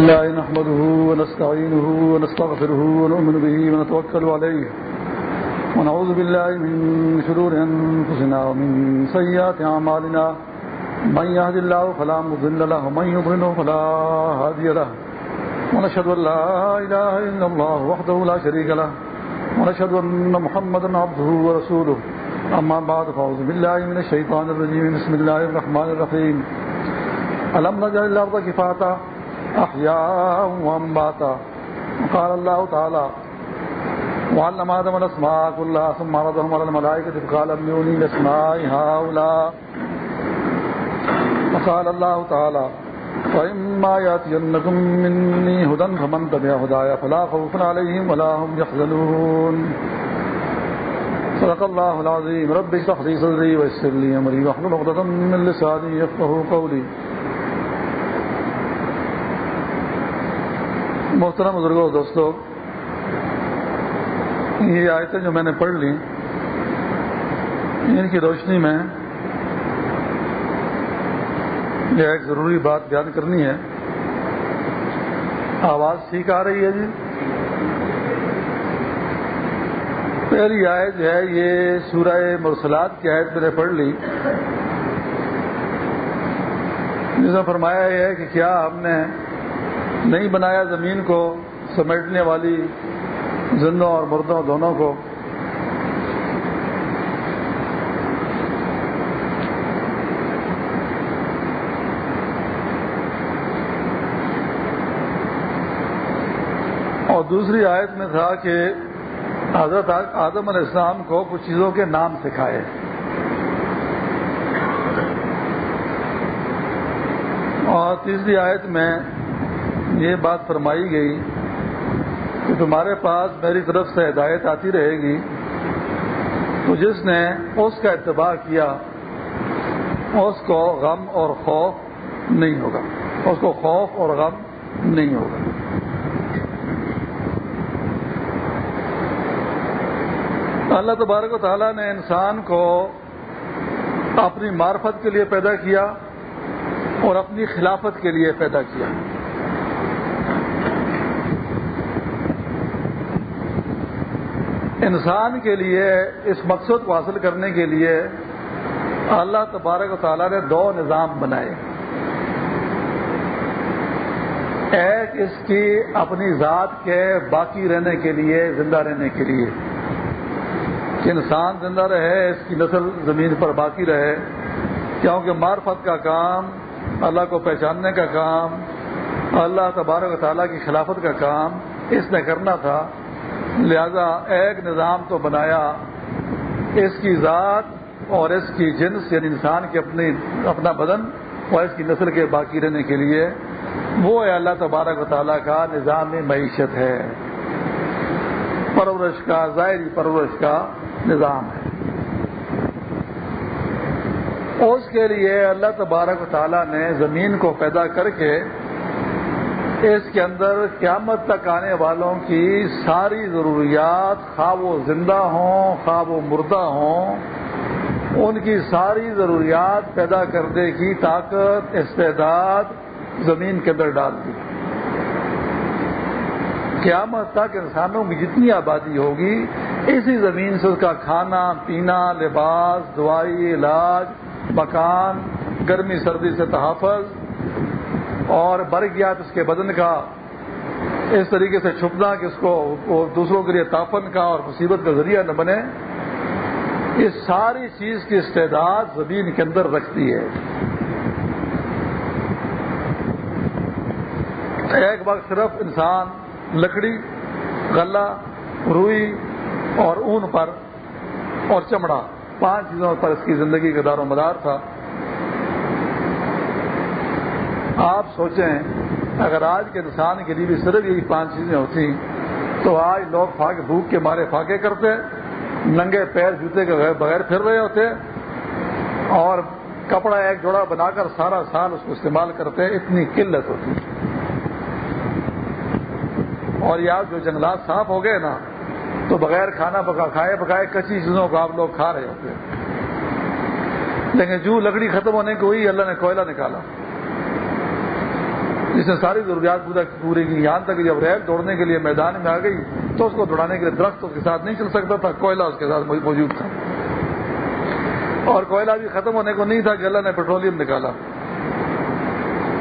الله نحمده ونستعينه ونستغفره ونؤمن به ونتوكل عليه. ونعوذ بالله من شرور أنفسنا ومن سيئات أعمالنا. من يهد الله فلا مضل له ومن يضلله فلا هادي له. ونشهد أن لا إله إلا الله وحده لا شريك له. ونشهد أن محمدا عبده ورسوله. أما بعد، فأعوذ بالله من الشيطان الرجيم. بسم الله الرحمن الرحيم. ألم نجعل الأرض كفاتا؟ أحياء وأنباتا قال الله تعالى وعلم آدم الأسماء كلها ثم عرضهم على الملائكة فقال أنبئوني بأسماء هؤلاء. وقال الله تعالى فإما يأتينكم مني هدى فمن تبع هدايا فلا خوف عليهم ولا هم يحزنون. صدق الله العظيم. رب اشرح لي صدري ويسر لي أمري واحلل عقدة من لساني يفقهوا قولي. محترم بزرگوں، دوستوں، یہ آیتیں جو میں نے پڑھ لی ان کی روشنی میں یہ ایک ضروری بات بیان کرنی ہے۔ آواز ٹھیک آ رہی ہے جی؟ پہلی آیت جو ہے، یہ سورہ مرسلات کی آیت میں نے پڑھ لی۔ جس میں فرمایا یہ ہے کہ کیا ہم نے نہیں بنایا زمین کو، سمیٹنے والی زندوں اور مردوں دونوں کو۔ اور دوسری آیت میں تھا کہ حضرت آدم علیہ السلام کو کچھ چیزوں کے نام سکھائے۔ اور تیسری آیت میں یہ بات فرمائی گئی کہ تمہارے پاس میری طرف سے ہدایت آتی رہے گی، تو جس نے اس کا اتباع کیا، اس کو غم اور خوف نہیں ہوگا۔ اس کو خوف اور غم نہیں ہوگا۔ اللہ تبارک و تعالیٰ نے انسان کو اپنی معرفت کے لیے پیدا کیا اور اپنی خلافت کے لیے پیدا کیا۔ انسان کے لیے، اس مقصد کو حاصل کرنے کے لیے اللہ تبارک و تعالیٰ نے دو نظام بنائے۔ ایک اس کی اپنی ذات کے باقی رہنے کے لیے، زندہ رہنے کے لیے۔ کہ انسان زندہ رہے، اس کی نسل زمین پر باقی رہے۔ کیونکہ معرفت کا کام، اللہ کو پہچاننے کا کام، اللہ تبارک و تعالیٰ کی خلافت کا کام، اس نے کرنا تھا۔ لہذا ایک نظام تو بنایا اس کی ذات اور اس کی جنس یعنی انسان کی اپنی، اپنا بدن اور اس کی نسل کے باقی رہنے کے لیے، وہ اللہ تبارک و تعالیٰ کا نظام معیشت ہے۔ پرورش کا، ظاہری پرورش کا نظام ہے۔ اس کے لیے اللہ تبارک و تعالیٰ نے زمین کو پیدا کر کے اس کے اندر قیامت تک آنے والوں کی ساری ضروریات خواہ وہ زندہ ہوں خواہ وہ مردہ ہوں، ان کی ساری ضروریات پیدا کرنے کی طاقت، استعداد زمین کے اندر ڈال دی۔ قیامت تک انسانوں کی جتنی آبادی ہوگی، اسی زمین سے اس کا کھانا، پینا، لباس، دوائی، علاج، مکان، گرمی، سردی سے تحفظ اور بر گیا تو اس کے بدن کا اس طریقے سے چھپنا کہ اس کو دوسروں کے لیے تاپن کا اور مصیبت کا ذریعہ نہ بنے اس ساری چیز کی استعداد زمین کے اندر رکھتی ہے۔ ایک وقت صرف انسان، لکڑی، غلہ، روئی اور اون پر اور چمڑا، پانچ چیزوں پر اس کی زندگی کا دار و مدار تھا۔ آپ سوچیں، اگر آج کے انسان کے لیے بھی صرف یہی پانچ چیزیں ہوتی تو آج لوگ فاقے بھوک کے مارے فاقے کرتے، ننگے پیر جوتے کے بغیر پھر رہے ہوتے، اور کپڑا ایک جوڑا بنا کر سارا سال اس کو استعمال کرتے، اتنی قلت ہوتی۔ اور یاد جو جنگلات صاف ہو گئے نا، تو بغیر کھانا پکا کھائے پکائے کچی چیزوں کو آپ لوگ کھا رہے ہوتے۔ لیکن جو لکڑی ختم ہونے کو ہوئی، اللہ نے کوئلہ نکالا۔ جس نے ساری ضروریات پوری کی یہاں تک جب ریل دوڑنے کے لیے میدان میں آ گئی، تو اس کو دوڑانے کے لیے درخت اس کے ساتھ نہیں چل سکتا تھا، کوئلہ اس کے ساتھ موجود تھا۔ اور کوئلہ بھی ختم ہونے کو نہیں تھا کہ اللہ نے پیٹرولیم نکالا۔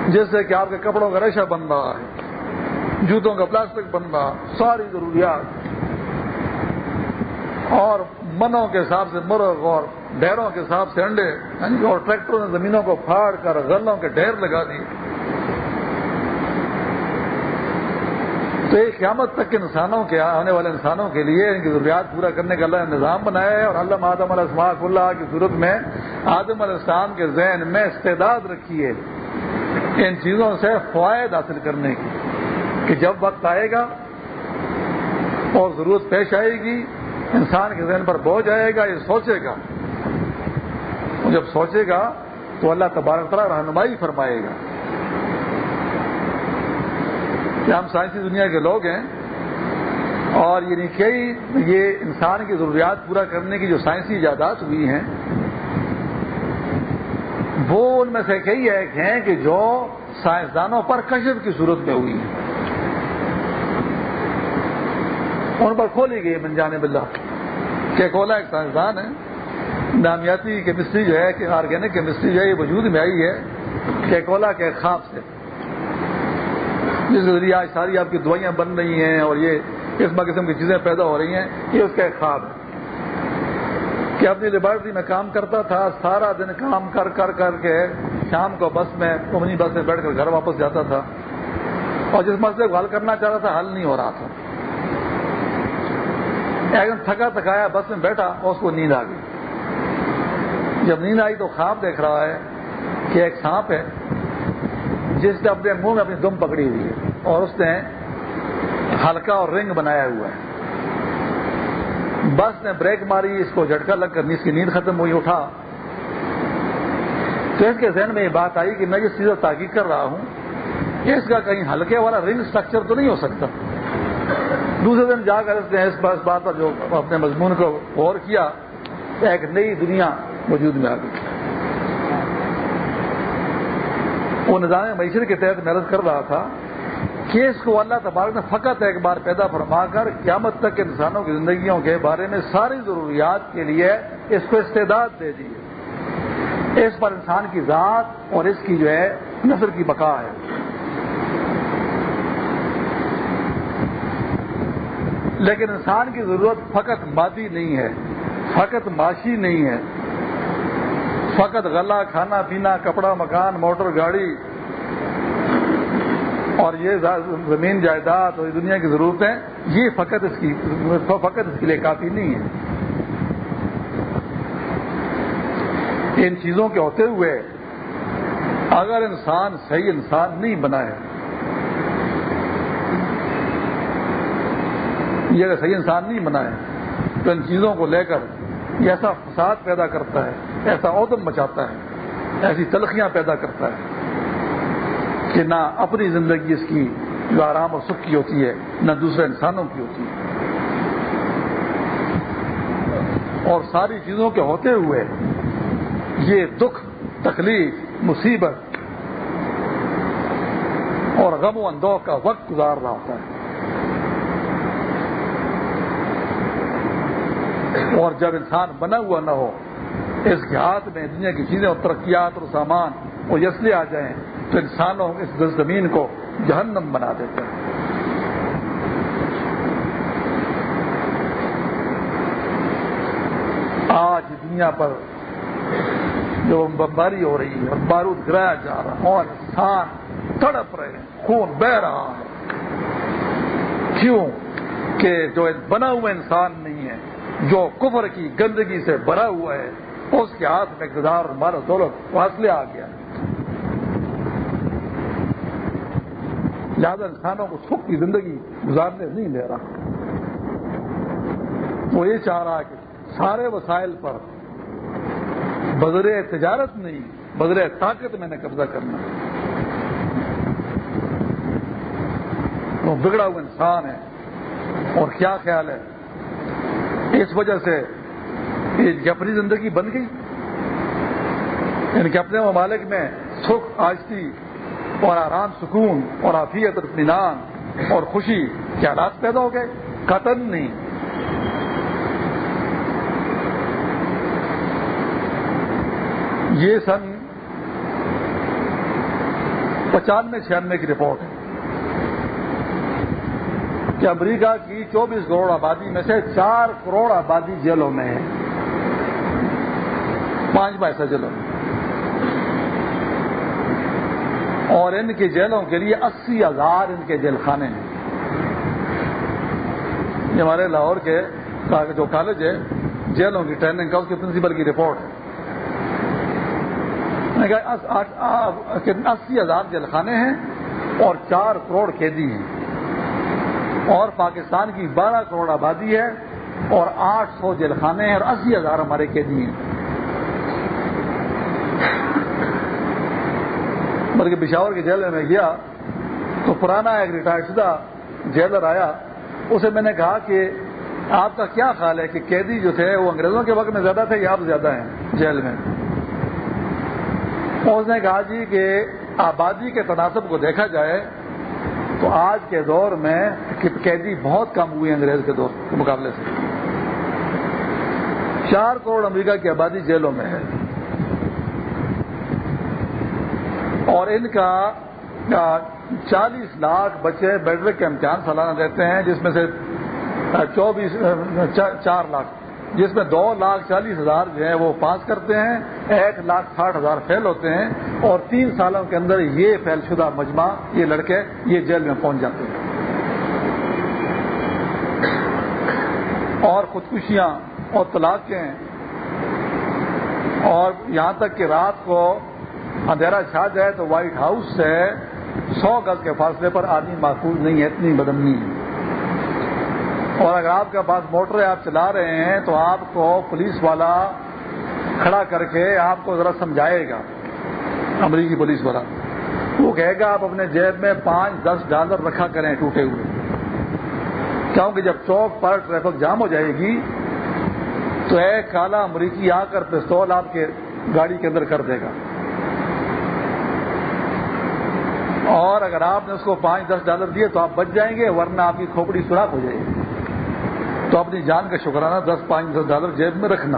جس سے کہ آپ کے کپڑوں کا ریشہ بن رہا ہے، جوتوں کا پلاسٹک بن رہا ساری ضروریات۔ اور منوں کے حساب سے مرغ اور ڈیروں کے حساب سے انڈے یعنی اور ٹریکٹروں نے زمینوں کو پھاڑ کر غلوں کے ڈھیر لگا دیے۔ تو یہ قیامت تک کے انسانوں کے آنے والے انسانوں کے لیے ان کی ضروریات پورا کرنے کا اللہ نے نظام بنایا ہے اور اللہ آدم علیہ السماق اللہ کی صورت میں آدم علیہ السلام کے ذہن میں استعداد رکھی ہے ان چیزوں سے فوائد حاصل کرنے کی کہ جب وقت آئے گا اور ضرورت پیش آئے گی، انسان کے ذہن پر بوجھ آئے گا، یہ سوچے گا۔ جب سوچے گا تو اللہ تبارک طرح رہنمائی فرمائے گا۔ کہ ہم سائنسی دنیا کے لوگ ہیں اور یعنی کئی یہ انسان کی ضروریات پورا کرنے کی جو سائنسی ایجادات ہوئی ہیں، وہ ان میں سے کئی ایک ہیں کہ جو سائنسدانوں پر کشف کی صورت میں ہوئی ہیں۔ ان پر کھولی گئی منجان بلّہ کہ کولا ایک سائنسدان ہے۔ نامیاتی کیمسٹری جو ہے، کہ آرگینک کیمسٹری جو ہے، یہ وجود میں آئی ہے کہ کولا کے خواب سے۔ جس ذریعے آج ساری آپ کی دوائیاں بن رہی ہیں اور یہ قسم قسم کی چیزیں پیدا ہو رہی ہیں، یہ اس کا ایک خواب ہے۔ کہ اپنی لیبارٹری میں کام کرتا تھا، سارا دن کام کر کر کر کے شام کو بس میں کمنی بس میں بیٹھ کر گھر واپس جاتا تھا۔ اور جس مسئلے کو حل کرنا چاہ رہا تھا، حل نہیں ہو رہا تھا۔ ایک دم تھکا تھکایا، بس میں بیٹھا اور اس کو نیند آ گئی۔ جب نیند آئی تو خواب دیکھ رہا ہے کہ ایک سانپ ہے۔ جس نے اپنے منہ میں اپنی دم پکڑی ہوئی ہے اور اس نے ہلکا اور رنگ بنایا ہوا ہے۔ بس نے بریک ماری، اس کو جھٹکا لگ کر اس کی نیند ختم ہوئی، اٹھا۔ تو اس کے ذہن میں یہ بات آئی کہ میں جس چیز تحقیق کر رہا ہوں اس کا کہیں ہلکے والا رنگ اسٹرکچر تو نہیں ہو سکتا۔ دوسرے دن جا کر اس نے اس بات پر جو اپنے مضمون کو غور کیا، ایک نئی دنیا موجود میں آ گئی۔ وہ نظام معیشت کے تحت محنت کر رہا تھا کہ اس کو اللہ تبارک نے فقط ایک بار پیدا فرما کر قیامت تک انسانوں کی زندگیوں کے بارے میں ساری ضروریات کے لیے اس کو استعداد دے دیے اس پر انسان کی ذات اور اس کی جو ہے نسل کی بقا ہے۔ لیکن انسان کی ضرورت فقط مادی نہیں ہے، فقط معاشی نہیں ہے۔ فقط غلہ، کھانا پینا، کپڑا، مکان، موٹر، گاڑی۔ اور یہ زمین، جائیداد اور دنیا کی ضرورتیں، یہ فقط اس کی، فقط اس کے لیے کافی نہیں ہے ان چیزوں کے ہوتے ہوئے اگر انسان صحیح انسان نہیں بنا ہے یہ اگر صحیح انسان نہیں بنا ہے تو ان چیزوں کو لے کر یہ ایسا فساد پیدا کرتا ہے، ایسا عدم مچاتا ہے، ایسی تلخیاں پیدا کرتا ہے کہ نہ اپنی زندگی اس کی جو آرام اور سکھ کی ہوتی ہے، نہ دوسرے انسانوں کی ہوتی ہے۔ اور ساری چیزوں کے ہوتے ہوئے یہ دکھ، تکلیف، مصیبت اور غم و اندوہ کا وقت گزار رہا ہوتا ہے۔ اور جب انسان بنا ہوا نہ ہو، اس کے ہاتھ میں، دنیا کی چیزیں اور ترقیات اور سامان وہ یسلے آ جائیں تو انسانوں اس زمین کو جہنم بنا دیتے ہیں۔ آج دنیا پر جو بمباری ہو رہی ہے اور بارود گرایا جا رہا اور انسان تڑپ رہے ہیں، خون بہ رہا ہے۔ کیوں؟ کہ جو بنا ہوا انسان جو کفر کی گندگی سے بھرا ہوا ہے، اس کے ہاتھ میں اقتدار اور دولت فاصلے آ گیا۔ زیادہ انسانوں کو سکھ کی زندگی گزارنے نہیں دے رہا۔ وہ یہ چاہ رہا کہ سارے وسائل پر بدر تجارت نہیں بدر طاقت میں نے قبضہ کرنا۔ وہ بگڑا ہوا انسان ہے۔ اور کیا خیال ہے؟ اس وجہ سے اپنی زندگی بن گئی۔ یعنی کہ اپنے ممالک میں سکھ، آجتی اور آرام، سکون اور آفیت اطمینان اور خوشی کے حالات پیدا ہو گئے۔ قتل نہیں۔ یہ سن پچانوے، چھیانوے کی رپورٹ۔ ہے کہ امریکہ کی چوبیس کروڑ آبادی میں سے چار کروڑ آبادی جیلوں میں ہے پانچ پیسہ جیلوں میں اور ان کی جیلوں کے لیے اسی ہزار ان کے جیل خانے ہیں یہ ہمارے لاہور کے جو کالج ہے جیلوں کی ٹریننگ کا اس کے پرنسپل کی رپورٹ ہے اسی ہزار جیل خانے ہیں اور چار کروڑ قیدی ہیں اور پاکستان کی بارہ کروڑ آبادی ہے اور آٹھ سو جیل خانے ہیں اور اسی ہزار ہمارے قیدی ہیں۔ بلکہ پشاور کے جیل میں گیا تو پرانا ایک ریٹائر شدہ جیلر آیا۔ اسے میں نے کہا کہ آپ کا کیا خیال ہے کہ قیدی جو تھے وہ انگریزوں کے وقت میں زیادہ تھے یا آپ زیادہ ہیں جیل میں؟ اس نے کہا جی کہ آبادی کے تناسب کو دیکھا جائے تو آج کے دور میں قیدی بہت کم ہوئی انگریز کے دور کے مقابلے سے۔ چار کروڑ امریکہ کی آبادی جیلوں میں ہے۔ اور ان کا چالیس لاکھ بچے بیٹرک کے امتحان سالانہ دیتے ہیں، جس میں سے چوبیس چار لاکھ۔ جس میں دو لاکھ چالیس ہزار جو ہے وہ پاس کرتے ہیں، ایک لاکھ ساٹھ ہزار فیل ہوتے ہیں اور تین سالوں کے اندر یہ فیل شدہ مجمع، یہ لڑکے یہ جیل میں پہنچ جاتے ہیں۔ اور خودکشیاں اور طلاقیں۔ اور یہاں تک کہ رات کو اندھیرا چھا جائے تو وائٹ ہاؤس سے سو گز کے فاصلے پر آدمی محفوظ نہیں ہے، اتنی بدمنی۔ ہے اور اگر آپ کے پاس موٹر آپ چلا رہے ہیں، تو آپ کو پولیس والا کھڑا کر کے آپ کو ذرا سمجھائے گا۔ امریکی پولیس والا۔ وہ کہے گا، آپ اپنے جیب میں پانچ، دس ڈالر رکھا کریں ٹوٹے ہوئے۔ کیونکہ جب چوک پر ٹریفک جام ہو جائے گی، تو ایک کالا امریکی، آ کر پستول آپ کے گاڑی کے اندر کر دے گا۔ اور اگر آپ نے اس کو پانچ، دس ڈالر دیے تو آپ بچ جائیں گے، ورنہ آپ کی کھوپڑی سوراخ ہو جائے گی۔ تو اپنی جان کا شکرانہ دس پانچ دس ڈالر جیب میں رکھنا۔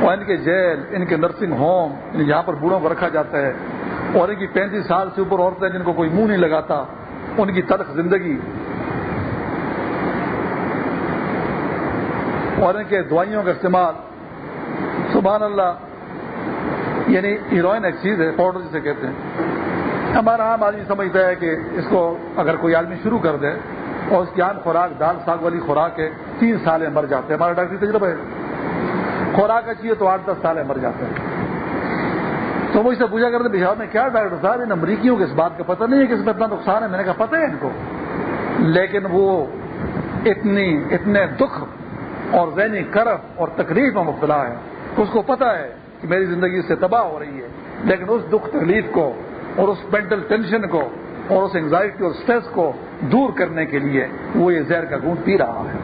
اور ان کے جیل، ان کے نرسنگ یعنی ہوم جہاں پر بوڑھوں کو رکھا جاتا ہے، اور ان کی پینتیس سال سے اوپر عورتیں جن کو کوئی منہ نہیں لگاتا، ان کی تلخ زندگی۔ اور ان کے دوائیوں کا استعمال۔ سبحان اللہ یعنی ہیروئن ایک چیز ہے، پاؤڈر جسے کہتے ہیں۔ ہمارا عام آدمی سمجھتا ہے کہ اس کو اگر کوئی آدمی شروع کر دے اور اس کی عام خوراک دال ساگ والی خوراک ہے، تین سالیں مر جاتے ہیں۔ ہمارا ڈاکٹری تجربہ ہے۔ خوراک اچھی ہے تو آٹھ دس سالیں مر جاتے ہیں۔ تو مجھ سے پوچھا کرتے بہار میں کیا ڈاکٹر صاحب، ان امریکیوں کے اس بات کا پتہ نہیں ہے کہ اس میں اتنا نقصان ہے؟ میں نے کہا، پتہ ہے ان کو۔ لیکن وہ اتنی، اتنے دکھ اور ذہنی کرف اور تکلیف میں مبتلا ہے اس کو پتا ہے کہ میری زندگی اس سے تباہ ہو رہی ہے۔ لیکن اس دکھ تکلیف کو اور اس مینٹل ٹینشن کو اور اس انگزائٹی اور اسٹریس کو دور کرنے کے لیے وہ یہ زہر کا گونٹ پی رہا ہے۔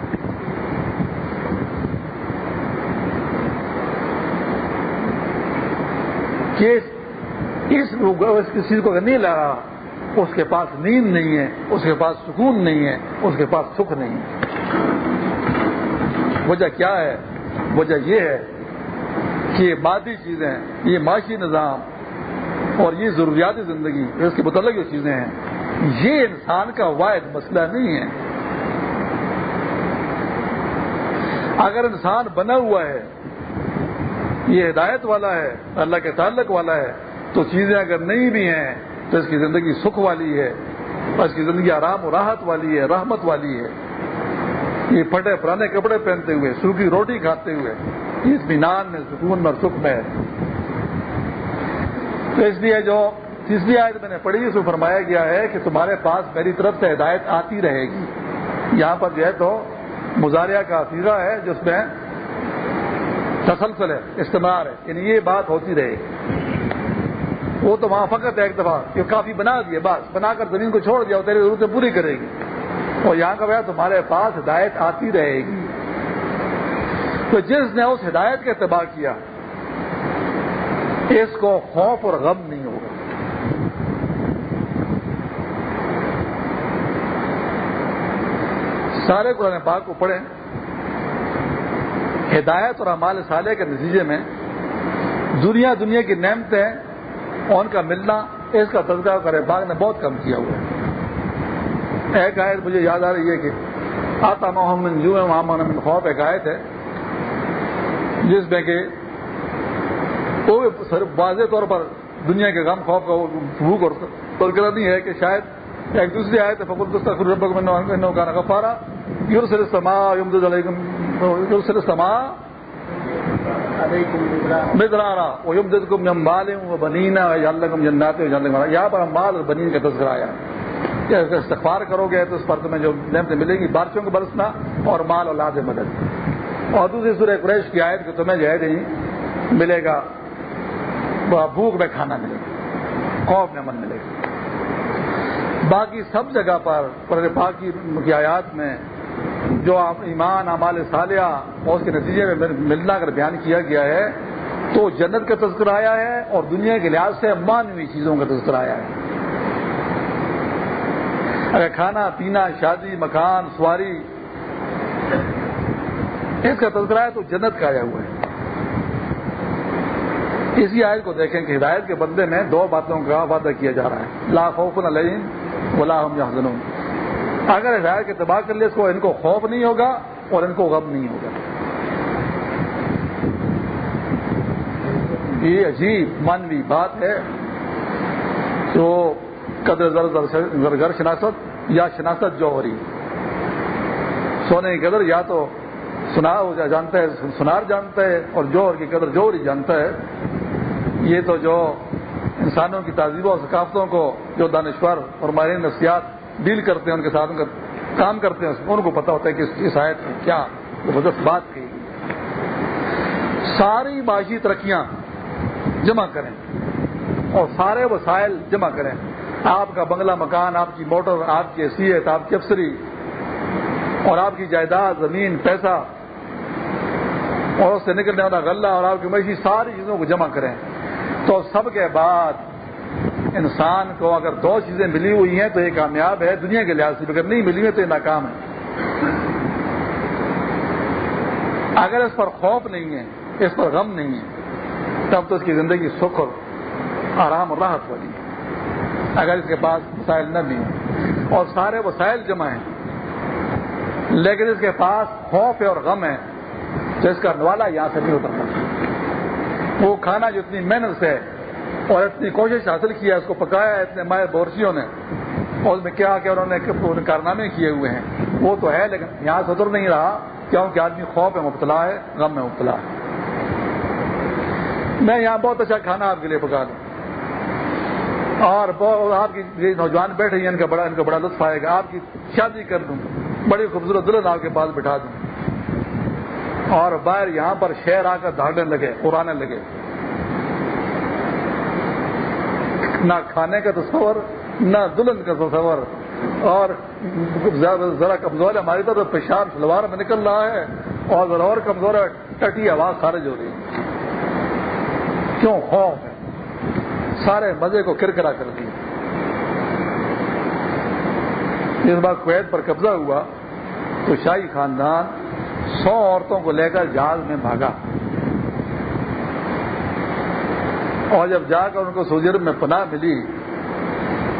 کہ اس چیز کو نہیں لگا، اس کے پاس نیند نہیں ہے، اس کے پاس سکون نہیں ہے، اس کے پاس سکھ نہیں ہے۔ وجہ کیا ہے؟ وجہ یہ ہے کہ یہ مادی چیزیں، یہ معاشی نظام اور یہ ضروریاتی زندگی، اس کے متعلق جو چیزیں ہیں، یہ انسان کا واحد مسئلہ نہیں ہے۔ اگر انسان بنا ہوا ہے، یہ ہدایت والا ہے، اللہ کے تعلق والا ہے، تو چیزیں اگر نہیں بھی ہیں، تو اس کی زندگی سکھ والی ہے اس کی زندگی آرام و راحت والی ہے، رحمت والی ہے۔ یہ پھٹے پرانے کپڑے پہنتے ہوئے، سوکھی روٹی کھاتے ہوئے اطمینان میں، سکون میں سکھ میں تو اس لیے جو تیسری آیت میں نے پڑھی، اس میں فرمایا گیا ہے کہ تمہارے پاس میری طرف سے ہدایت آتی رہے گی۔ یہاں پر جو ہے تو مظاہرہ کا فیضا ہے، جس میں تسلسل ہے استعمال ہے یعنی یہ بات ہوتی رہے۔ گی وہ تو وہاں فقط ہے ایک دفعہ کہ کافی بنا دیے بس بنا کر زمین کو چھوڑ دیا، وہ تیری ضرورتیں پوری کرے گی۔ اور یہاں کا بھیا، تمہارے پاس ہدایت آتی رہے گی۔ تو جس نے اس ہدایت کا اتباع کیا اس کو خوف اور غم نہیں ہوگا۔ سارے قرآن پاک کو پڑھیں۔ ہدایت اور امال صالح کے نتیجے میں دنیا دنیا کی نعمتیں اور ان کا ملنا، اس کا تذکرہ کرے باغ نے بہت کم کیا ہوا۔ ہے ایک آیت مجھے یاد آ رہی ہے کہ آتا محمد جو محمد خوف، ایک آیت ہے، جس میں کہ واضح طور پر دنیا کے غم خوف کا بھوک اور نہیں ہے کہ شاید ایک دوسری آئے تو فکر کا غفارا۔ یورسل استما یورسل استما مدرارا وہ یم دد کم یم وہ بنینا جنات یہاں پر ہم مال اور بنین کا تذکرہ آیا۔ استغفار کرو گے تو اس پر تمہیں جو نعمتیں ملیں گی، بارشوں کو برسنا اور مال اور لاد مدد۔ اور دوسری سورہ قریش کی آیت کہ تمہیں جو ہے نہیں ملے گا۔ بھوک میں کھانا ملے گا، خوف میں من ملے گا۔ باقی سب جگہ پر پر پاک کی آیات میں جو ایمان امال صالحہ اور اس کے نتیجے میں ملنا کر بیان کیا گیا ہے، تو جنت کا تذکر آیا ہے اور دنیا کے لحاظ سے مانوی چیزوں کا تذکر آیا ہے۔ اگر کھانا، پینا، شادی، مکان، سواری اس کا تذکرہ ہے تو جنت کا آیا ہوا ہے۔ اسی آیت کو دیکھیں کہ ہدایت کے بندے میں دو باتوں کا وعدہ کیا جا رہا ہے۔ لا خوف علیم ولا ہم یحزنون۔ اگر ہدایت کے تباہ کر لے اس کو، ان کو خوف نہیں ہوگا اور ان کو غم نہیں ہوگا۔ یہ عجیب مانوی بات ہے۔ جو قدر زرگر شناست یا شناست جوہری۔ سونے کی قدر یا تو سنا جانتا ہے، سنار جانتا ہے اور جوہر کی قدر جوہری جانتا ہے۔ یہ تو جو انسانوں کی تہذیبوں اور ثقافتوں کو جو دانشور اور ماہرین نفسیات ڈیل کرتے ہیں، ان کے ساتھ ان کا کام کرتے ہیں، ان کو پتا ہوتا ہے کہ اس آیت کی کیا زبردست بات کی۔ ساری معاشی ترقیاں جمع کریں اور سارے وسائل جمع کریں۔ آپ کا بنگلہ مکان، آپ کی موٹر، آپ کی حیثیت، آپ کی افسری اور آپ کی جائیداد، زمین، پیسہ اور اس سے نکلنے والا غلہ اور آپ کی معیشی ساری چیزوں کو جمع کریں۔ تو سب کے بعد انسان کو اگر دو چیزیں ملی ہوئی ہیں تو یہ کامیاب ہے، دنیا کے لحاظ سے اگر نہیں ملی ہوئی تو یہ ناکام ہے۔ اگر اس پر خوف نہیں ہے، اس پر غم نہیں ہے، تب تو اس کی زندگی سکھ اور آرام اور راحت والی ہے۔ اگر اس کے پاس وسائل نہ بھی ہوں، اور سارے وسائل جمع ہیں، لیکن اس کے پاس خوف ہے اور غم ہے، تو اس کا نوالا یہاں سے نہیں اترتا۔ وہ کھانا جو اتنی محنت سے اور اتنی کوشش حاصل کیا اس کو پکایا ہے اتنے مائع بورسیوں نے، اور اس میں کیا کہ انہوں نے کارنامے کیے ہوئے ہیں۔ وہ تو ہے لیکن یہاں سے اتر نہیں رہا کیونکہ آدمی خوف میں مبتلا ہے، غم میں مبتلا ہے۔ میں یہاں بہت اچھا کھانا آپ کے لیے پکا دوں۔ اور آپ کی نوجوان بیٹھے ہیں، ان کا بڑا ان کا بڑا لطف آئے گا۔ آپ کی شادی کر دوں، بڑی خوبصورت دلہن آپ کے پاس بٹھا دوں۔ اور باہر یہاں پر شہر آ کر دھاڑنے لگے، اڑانے لگے۔ نہ کھانے کا تصور نہ دلہن کا تصور اور ذرا کمزور ہے، ہماری طرف پیشاب، شلوار میں نکل رہا ہے۔ اور ذرا اور کمزور ہے، ٹٹی آواز خارج ہو رہی ہے۔ کیوں؟ خوف ہے۔ سارے مزے کو کرکرا کر دیا اس بار کویت پر قبضہ ہوا تو شاہی خاندان سو عورتوں کو لے کر جہاز میں بھاگا۔ اور جب جا کر ان کو سوجر میں پناہ ملی،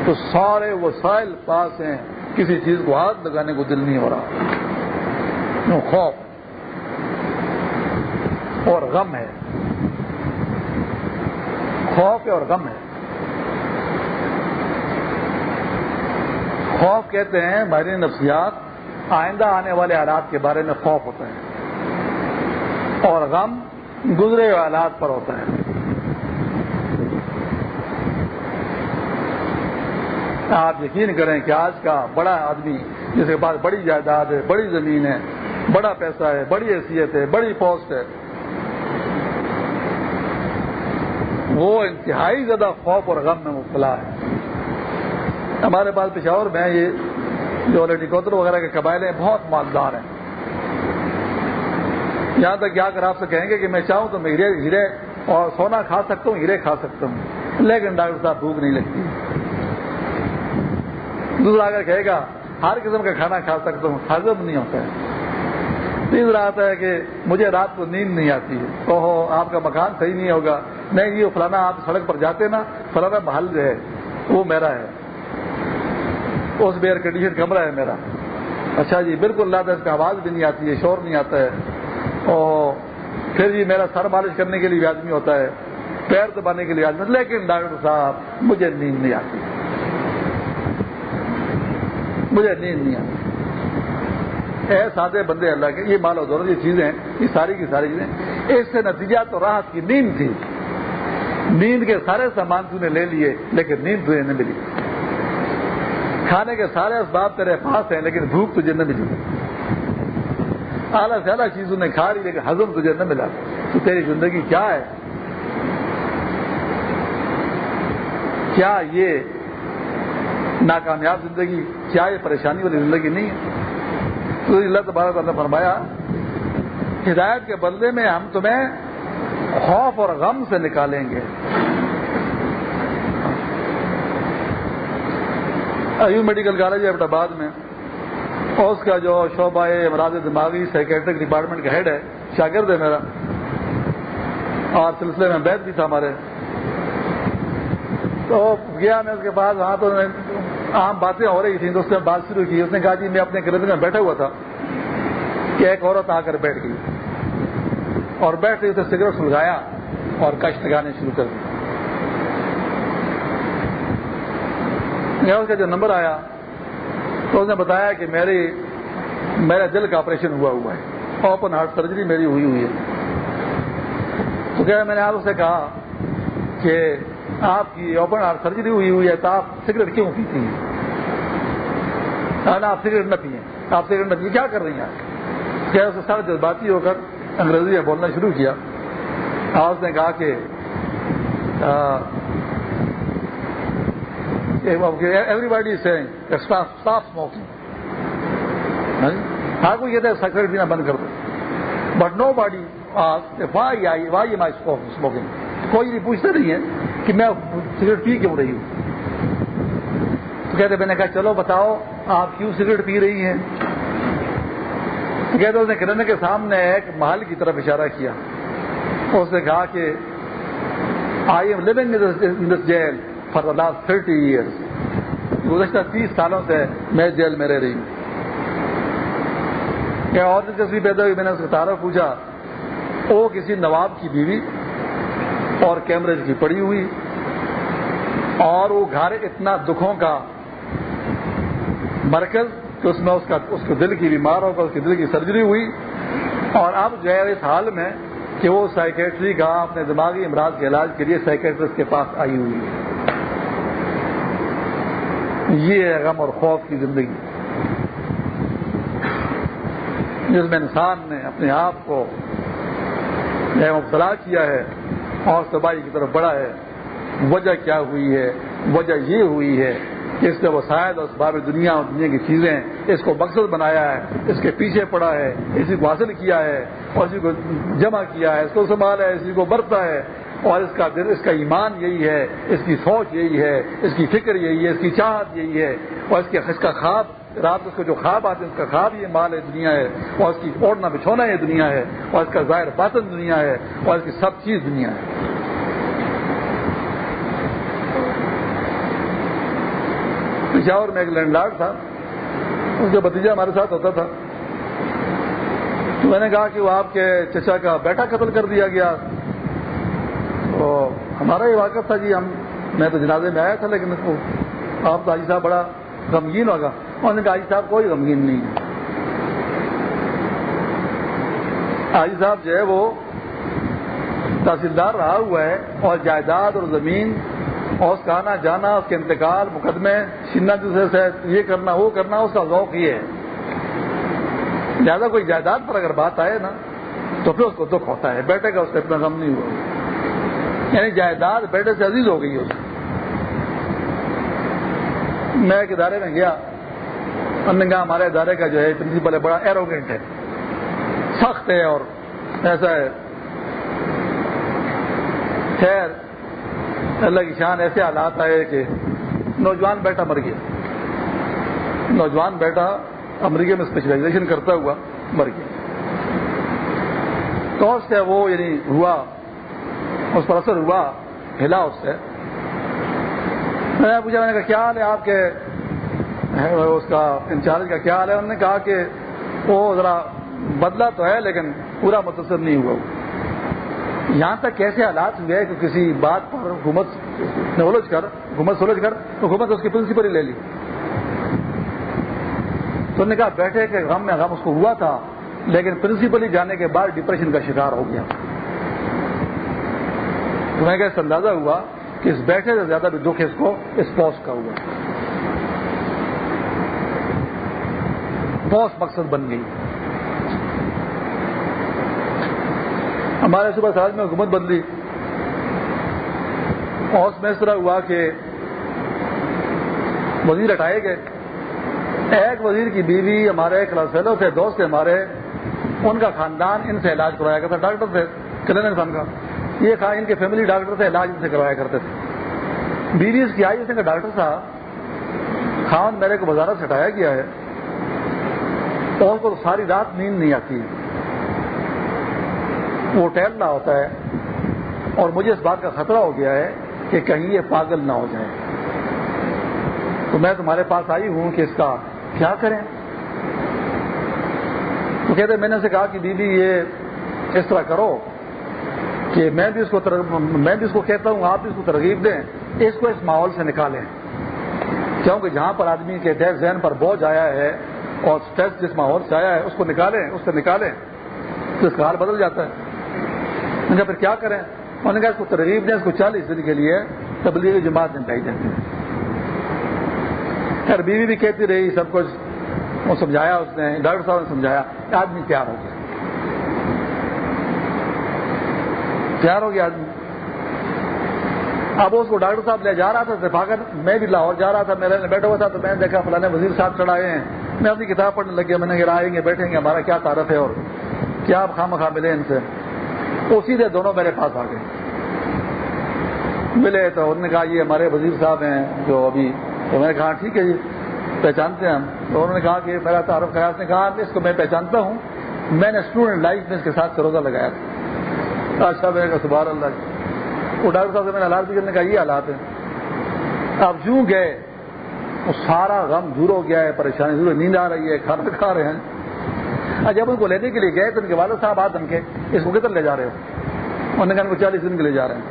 تو سارے وسائل پاس ہیں۔ کسی چیز کو ہاتھ لگانے کو دل نہیں ہو رہا۔ خوف۔ اور غم ہے۔ خوف اور غم ہے۔ خوف کہتے ہیں بحری نفسیات آئندہ آنے والے حالات کے بارے میں خوف ہوتا ہے اور غم گزرے ہوئے حالات پر ہوتا ہے۔ آپ یقین کریں کہ آج کا بڑا آدمی جس کے پاس بڑی جائیداد ہے، بڑی زمین ہے، بڑا پیسہ ہے، بڑی حیثیت ہے، بڑی پوسٹ ہے، وہ انتہائی زیادہ خوف اور غم میں مبتلا ہے۔ ہمارے پاس پشاور میں یہ جو کوتر وغیرہ کے قبائل ہیں، بہت مالدار ہیں۔ یہاں تک کیا کر آپ سے کہیں گے کہ میں چاہوں تو میں ہیرے ہیرے اور سونا کھا سکتا ہوں ہیرے کھا سکتا ہوں۔ لیکن ڈاکٹر صاحب بھوک نہیں لگتی۔ دوسرا اگر کہے گا، ہر قسم کا کھانا کھا سکتا ہوں ہزم نہیں ہوتا ہے۔ تیسرا آتا ہے کہ مجھے رات کو نیند نہیں آتی ہے۔ تو آپ کا مکان صحیح نہیں ہوگا۔ نہیں، یہ فلانا آپ سڑک پر جاتے نا، فلانا محل جو ہے، وہ میرا ہے۔ اس میں ایئر کنڈیشن کمرہ ہے میرا۔ اچھا جی بالکل لاتا اس کا آواز بھی نہیں آتی ہے، شور نہیں آتا ہے۔ اور پھر جی میرا سر مالش کرنے کے لیے بھی آدمی ہوتا ہے، پیر دبانے کے لیے آدمی لیکن ڈاکٹر صاحب، مجھے نیند نہیں آتی۔ مجھے نیند نہیں آتی۔ اے سادے بندے، اللہ کے، یہ مال و دولت، یہ چیزیں، یہ ساری کی ساری چیزیں۔ اس سے نتیجہ تو راحت کی نیند تھی۔ نیند کے سارے سامان تو نے لے لیے، لیکن نیند تجھے نہیں ملی۔ کھانے کے سارے اسباب تیرے پاس ہیں، لیکن بھوک تجھے نہ ملی۔ اعلیٰ سے اعلیٰ چیزوں نے کھا لی، لیکن ہزم تجھے نہ ملا۔ تو تیری زندگی کیا ہے؟ کیا یہ ناکامیاب زندگی، کیا یہ پریشانی والی زندگی نہیں ہے؟ تو اللہ تبارک نے فرمایا، ہدایت کے بدلے میں ہم تمہیں خوف اور غم سے نکالیں گے۔ ایو میڈیکل کالج ہے آباد میں۔ اور اس کا جو شعبہ ہے امراض دماغی سائکیٹرک ڈپارٹمنٹ کا ہیڈ ہے، شاگرد ہے میرا۔ اور سلسلے میں بیت بھی تھا ہمارے۔ تو گیا میں اس کے بعد وہاں تو عام باتیں ہو رہی تھیں، تو اس نے بات شروع کی۔ اس نے کہا جی میں اپنے کلب میں بیٹھا ہوا تھا کہ ایک عورت آ کر بیٹھ گئی۔ اور بیٹھ گئی اسے سگریٹ سلگایا اور کشت لگانے شروع کر دی۔ اس کا جو نمبر آیا، تو اس نے بتایا کہ میری میرے دل کا آپریشن ہوا ہوا ہے۔ اوپن ہارٹ سرجری میری ہوئی ہوئی ہے۔ تو کیا میں نے آپ سے کہا کہ آپ کی اوپن ہارٹ سرجری ہوئی ہوئی ہے تو آپ سگریٹ کیوں پیتی ہیں؟ آپ سگریٹ نہ پیئیں۔ آپ سگریٹ نہ پیے کیا کر رہی ہیں آپ؟ کیا اسے سارا جذباتی ہو کر انگریزی میں بولنا شروع کیا۔ اور اس نے کہا کہ ایوری باڈی اسموکنگ ہر کوئی کہتے ہیں سگریٹ پینا بند کر دو. But nobody why I why am I smoking کوئی نہیں پوچھتے نہیں ہے کہ میں سگریٹ پی کیوں رہی ہوں؟ تو کہتے میں نے کہا چلو بتاؤ، آپ کیوں سگریٹ پی رہی ہیں؟ تو کہتے اس نے کرنے کے سامنے ایک محل کی طرف اشارہ کیا۔ اس نے کہا کہ I am living in this jail for the last thirty years گزشتہ تیس سالوں سے میں جیل میں رہ رہی ہوں۔ کیا اور دلچسپی پیدا ہوئی، میں نے اس کا تعارف پوچھا، وہ کسی نواب کی بیوی اور کیمریج کی پڑی ہوئی، اور وہ گھر اتنا دکھوں کا مرکز کہ اس میں اس کا، اس کے دل کی بیمار ہوگا اس کے دل کی سرجری ہوئی۔ اور اب جو ہے، اس حال میں کہ وہ سائکیٹری کا اپنے دماغی امراض کے علاج کے لیے سائکیٹرسٹ کے پاس آئی ہوئی ہے۔ یہ ہے غم اور خوف کی زندگی۔ جس میں انسان نے اپنے آپ کو مبتلا کیا ہے اور تباہی کی طرف بڑھا ہے، وجہ کیا ہوئی ہے؟ وجہ یہ ہوئی ہے کہ اس نے وسائل اور اسباب دنیا اور دنیا کی چیزیں اس کو مقصد بنایا ہے، اس کے پیچھے پڑا ہے، اسی کو حاصل کیا ہے، اور اسی کو جمع کیا ہے، اس کو سنبھالا ہے، اسی کو برتا ہے اور اس کا دل اس کا ایمان یہی ہے، اس کی سوچ یہی ہے، اس کی فکر یہی ہے، اس کی چاہت یہی ہے۔ اور اس کے اس کا خواب، رات اس کو جو خواب آتے ہیں، اس کا خواب یہ مال ہے، دنیا ہے۔ اور اس کی اوڑھنا بچھونا یہ دنیا ہے۔ اور اس کا ظاہر باطن دنیا ہے۔ اور اس کی سب چیز دنیا ہے۔ پشاور میں ایک لینڈ لارڈ تھا۔ اس کا بتیجا ہمارے ساتھ ہوتا تھا۔ تو میں نے کہا کہ وہ آپ کے چچا کا بیٹا قتل کر دیا گیا۔ تو ہمارا یہ واقف تھا جی ہم میں تو جنازے میں آیا تھا، لیکن آپ تو حاجی صاحب بڑا غمگین ہوگا انہوں نے کہا، حاجی صاحب، کوئی غمگین نہیں ہے۔ حاجی صاحب جو ہے وہ تحصیلدار رہا ہوا ہے اور جائیداد اور زمین اور اس کا آنا جانا، اس کے انتقال، مقدمے چھیننا دوسرے سے یہ کرنا، وہ کرنا، اس کا ذوق یہ ہے۔ زیادہ کوئی جائیداد پر اگر بات آئے نا، تو پھر اس کو دکھ ہوتا ہے بیٹے کا اس کا اتنا غم نہیں ہوا۔ یعنی جائیداد بیٹے سے عزیز ہو گئی اس میں ایک ادارے میں گیا۔ ہم نے کہا ہمارے ادارے کا جو ہے پرنسپل ہے، بڑا ایروگینٹ ہے۔ سخت ہے اور ایسا ہے۔ خیر، اللہ کی شان ایسے حالات آئے کہ نوجوان بیٹا مر گیا۔ نوجوان بیٹا امریکہ میں اسپیشلائزیشن کرتا ہوا مر گیا۔ تو اس سے وہ یعنی ہوا۔ اس پر اثر ہوا، ہلا اس سے۔ میں نے پوچھا، میں نے کہا، کیا حال ہے آپ کے؟ اس کا انچارج کا کیا حال ہے؟ انہوں نے کہا کہ وہ ذرا بدلا تو ہے، لیکن پورا متصر نہیں ہوا۔ یہاں تک کیسے حالات ہوئے کہ کسی بات پر حکومت نے الجھ کر حکومت سلجھ کر حکومت اس کی پرنسپل ہی لے لی۔ تو نے کہا، بیٹھے کہ غم میں غم اس کو ہوا تھا، لیکن پرنسپلی جانے کے بعد ڈپریشن کا شکار ہو گیا۔ تمہیں کیسے اندازہ ہوا کہ اس بیٹھے سے زیادہ بھی دکھ اس کو اس پوسٹ کا ہوا۔ پوسٹ مقصد بن گئی۔ ہمارے صبح سراج میں حکومت بدلی۔ اور اس میں اس طرح ہوا کہ وزیر ہٹائے گئے۔ ایک وزیر کی بیوی ہمارے کلاس فیلو تھے، دوست تھے ہمارے، ان کا خاندان ان سے علاج کروایا کرتا ڈاکٹر تھے کلین انسان کا یہ تھا، ان کے فیملی ڈاکٹر تھے علاج ان سے کروایا کرتے تھے۔ بیوی اس کی آئی، اس نے کہا ڈاکٹر صاحب، خان میرے کو وزارت سے ہٹایا گیا ہے۔ اور کو ساری رات نیند نہیں آتی وہ ٹہل رہا ہوتا ہے۔ اور مجھے اس بات کا خطرہ ہو گیا ہے کہ کہیں یہ پاگل نہ ہو جائے۔ تو میں تمہارے پاس آئی ہوں کہ اس کا کیا کریں۔ تو کہتے، میں نے سے کہا کہ دیدی یہ اس طرح کرو۔ کہ میں بھی اس کو میں بھی اس کو کہتا ہوں، آپ بھی اس کو ترغیب دیں، اس کو اس ماحول سے نکالیں۔ کیونکہ جہاں پر آدمی کے دیر ذہن پر بوجھ آیا ہے اور اسٹریس جس ماحول سے آیا ہے، اس کو نکالیں، اس سے نکالیں، تو اس کا حال بدل جاتا ہے۔ میں نے پھر کیا کریں؟ انہوں نے کہا، اس کو ترغیب دیں، اس کو چالیس دن کے لیے تبلیغی جماعت نمٹائی جاتی ہے خیر، بیوی بھی کہتی رہی، سب کچھ وہ سمجھایا اس نے، ڈاکٹر صاحب نے سمجھایا، آدمی تیار ہو گیا۔ تیار ہو گیا آدمی۔ اب اس کو ڈاکٹر صاحب لے جا رہا تھا سفاقت میں بھی لاہور جا رہا تھا میرے بیٹھا ہوا تھا تو میں نے دیکھا فلاں وزیر صاحب چڑھائے ہیں۔ میں اپنی کتاب پڑھنے لگ گیا، میں نے آئیں گے، بیٹھیں گے، ہمارا کیا تعارف ہے اور کیا آپ خام خواہ ملے ان سے۔ اسی دے دونوں میرے پاس آ گئے۔ ملے تو انہوں نے کہا، یہ ہمارے وزیر صاحب ہیں جو ابھی۔ تو میں نے کہا ہاں، ٹھیک ہے جی پہچانتے ہیں ہم۔ تو انہوں نے کہا کہ میرا تعارف خیال نے کہا اس کو میں پہچانتا ہوں۔ میں نے اسٹوڈنٹ لائف میں اس کے ساتھ سروزہ لگایا تھا۔ اچھا میں نے کہا اللہ۔ وہ ڈاکٹر صاحب سے میں نے حالات کرنے کا یہ حالات ہیں۔ اب یوں گئے، وہ سارا غم دور ہو گیا ہے، پریشانی دور نیند آ رہی ہے، کھانا کھا رہے ہیں۔ جب ان کو لینے کے لیے گئے تو ان کے والد صاحب آتے ان کے اس کو کتنے لے جا رہے ہو۔ انہوں نے کہا، ان کو چالیس دن کے لیے جا رہے ہیں۔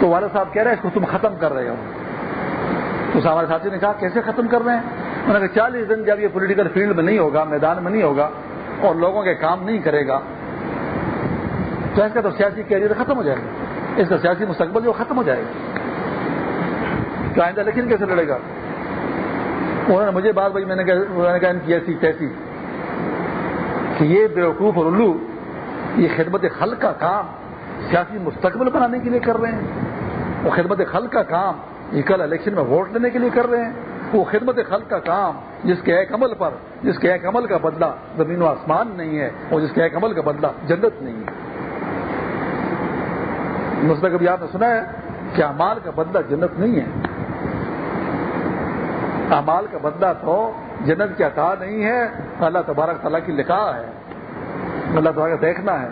تو والد صاحب کہہ رہے ہیں، اس کو تم ختم کر رہے ہو۔ تو ہمارے ساتھی نے کہا، کیسے ختم کر رہے ہیں؟ انہوں نے کہا، چالیس دن جب یہ پولیٹیکل فیلڈ میں نہیں ہوگا، میدان میں نہیں ہوگا اور لوگوں کے کام نہیں کرے گا تو اس کا تو سیاسی کیریئر ختم ہو جائے گا۔ اس کا سیاسی مستقبل جو ختم ہو جائے گا۔ تو آئندہ لیکن کیسے لڑے گا؟ انہوں نے مجھے بات بھائی میں نے کہا ان کی ایسی تیسی کہ یہ بیوقوف اور الو یہ خدمت خلق کا کام سیاسی مستقبل بنانے کے لیے کر رہے ہیں۔ وہ خدمت خلق کا کام یہ کل الیکشن میں ووٹ لینے کے لیے کر رہے ہیں۔ وہ خدمت خلق کا کام جس کے ایک عمل پر جس کے ایک عمل کا بدلہ زمین و آسمان نہیں ہے اور جس کے ایک عمل کا بدلہ جنت نہیں ہے۔ مسئلہ کبھی آپ نے سنا ہے کہ امال کا بدلہ جنت نہیں ہے۔ امال کا بدلہ تو جنت کی عطا نہیں ہے، اللہ تبارک تعالیٰ کی لکھا ہے۔ اللہ تعالیٰ کا دیکھنا ہے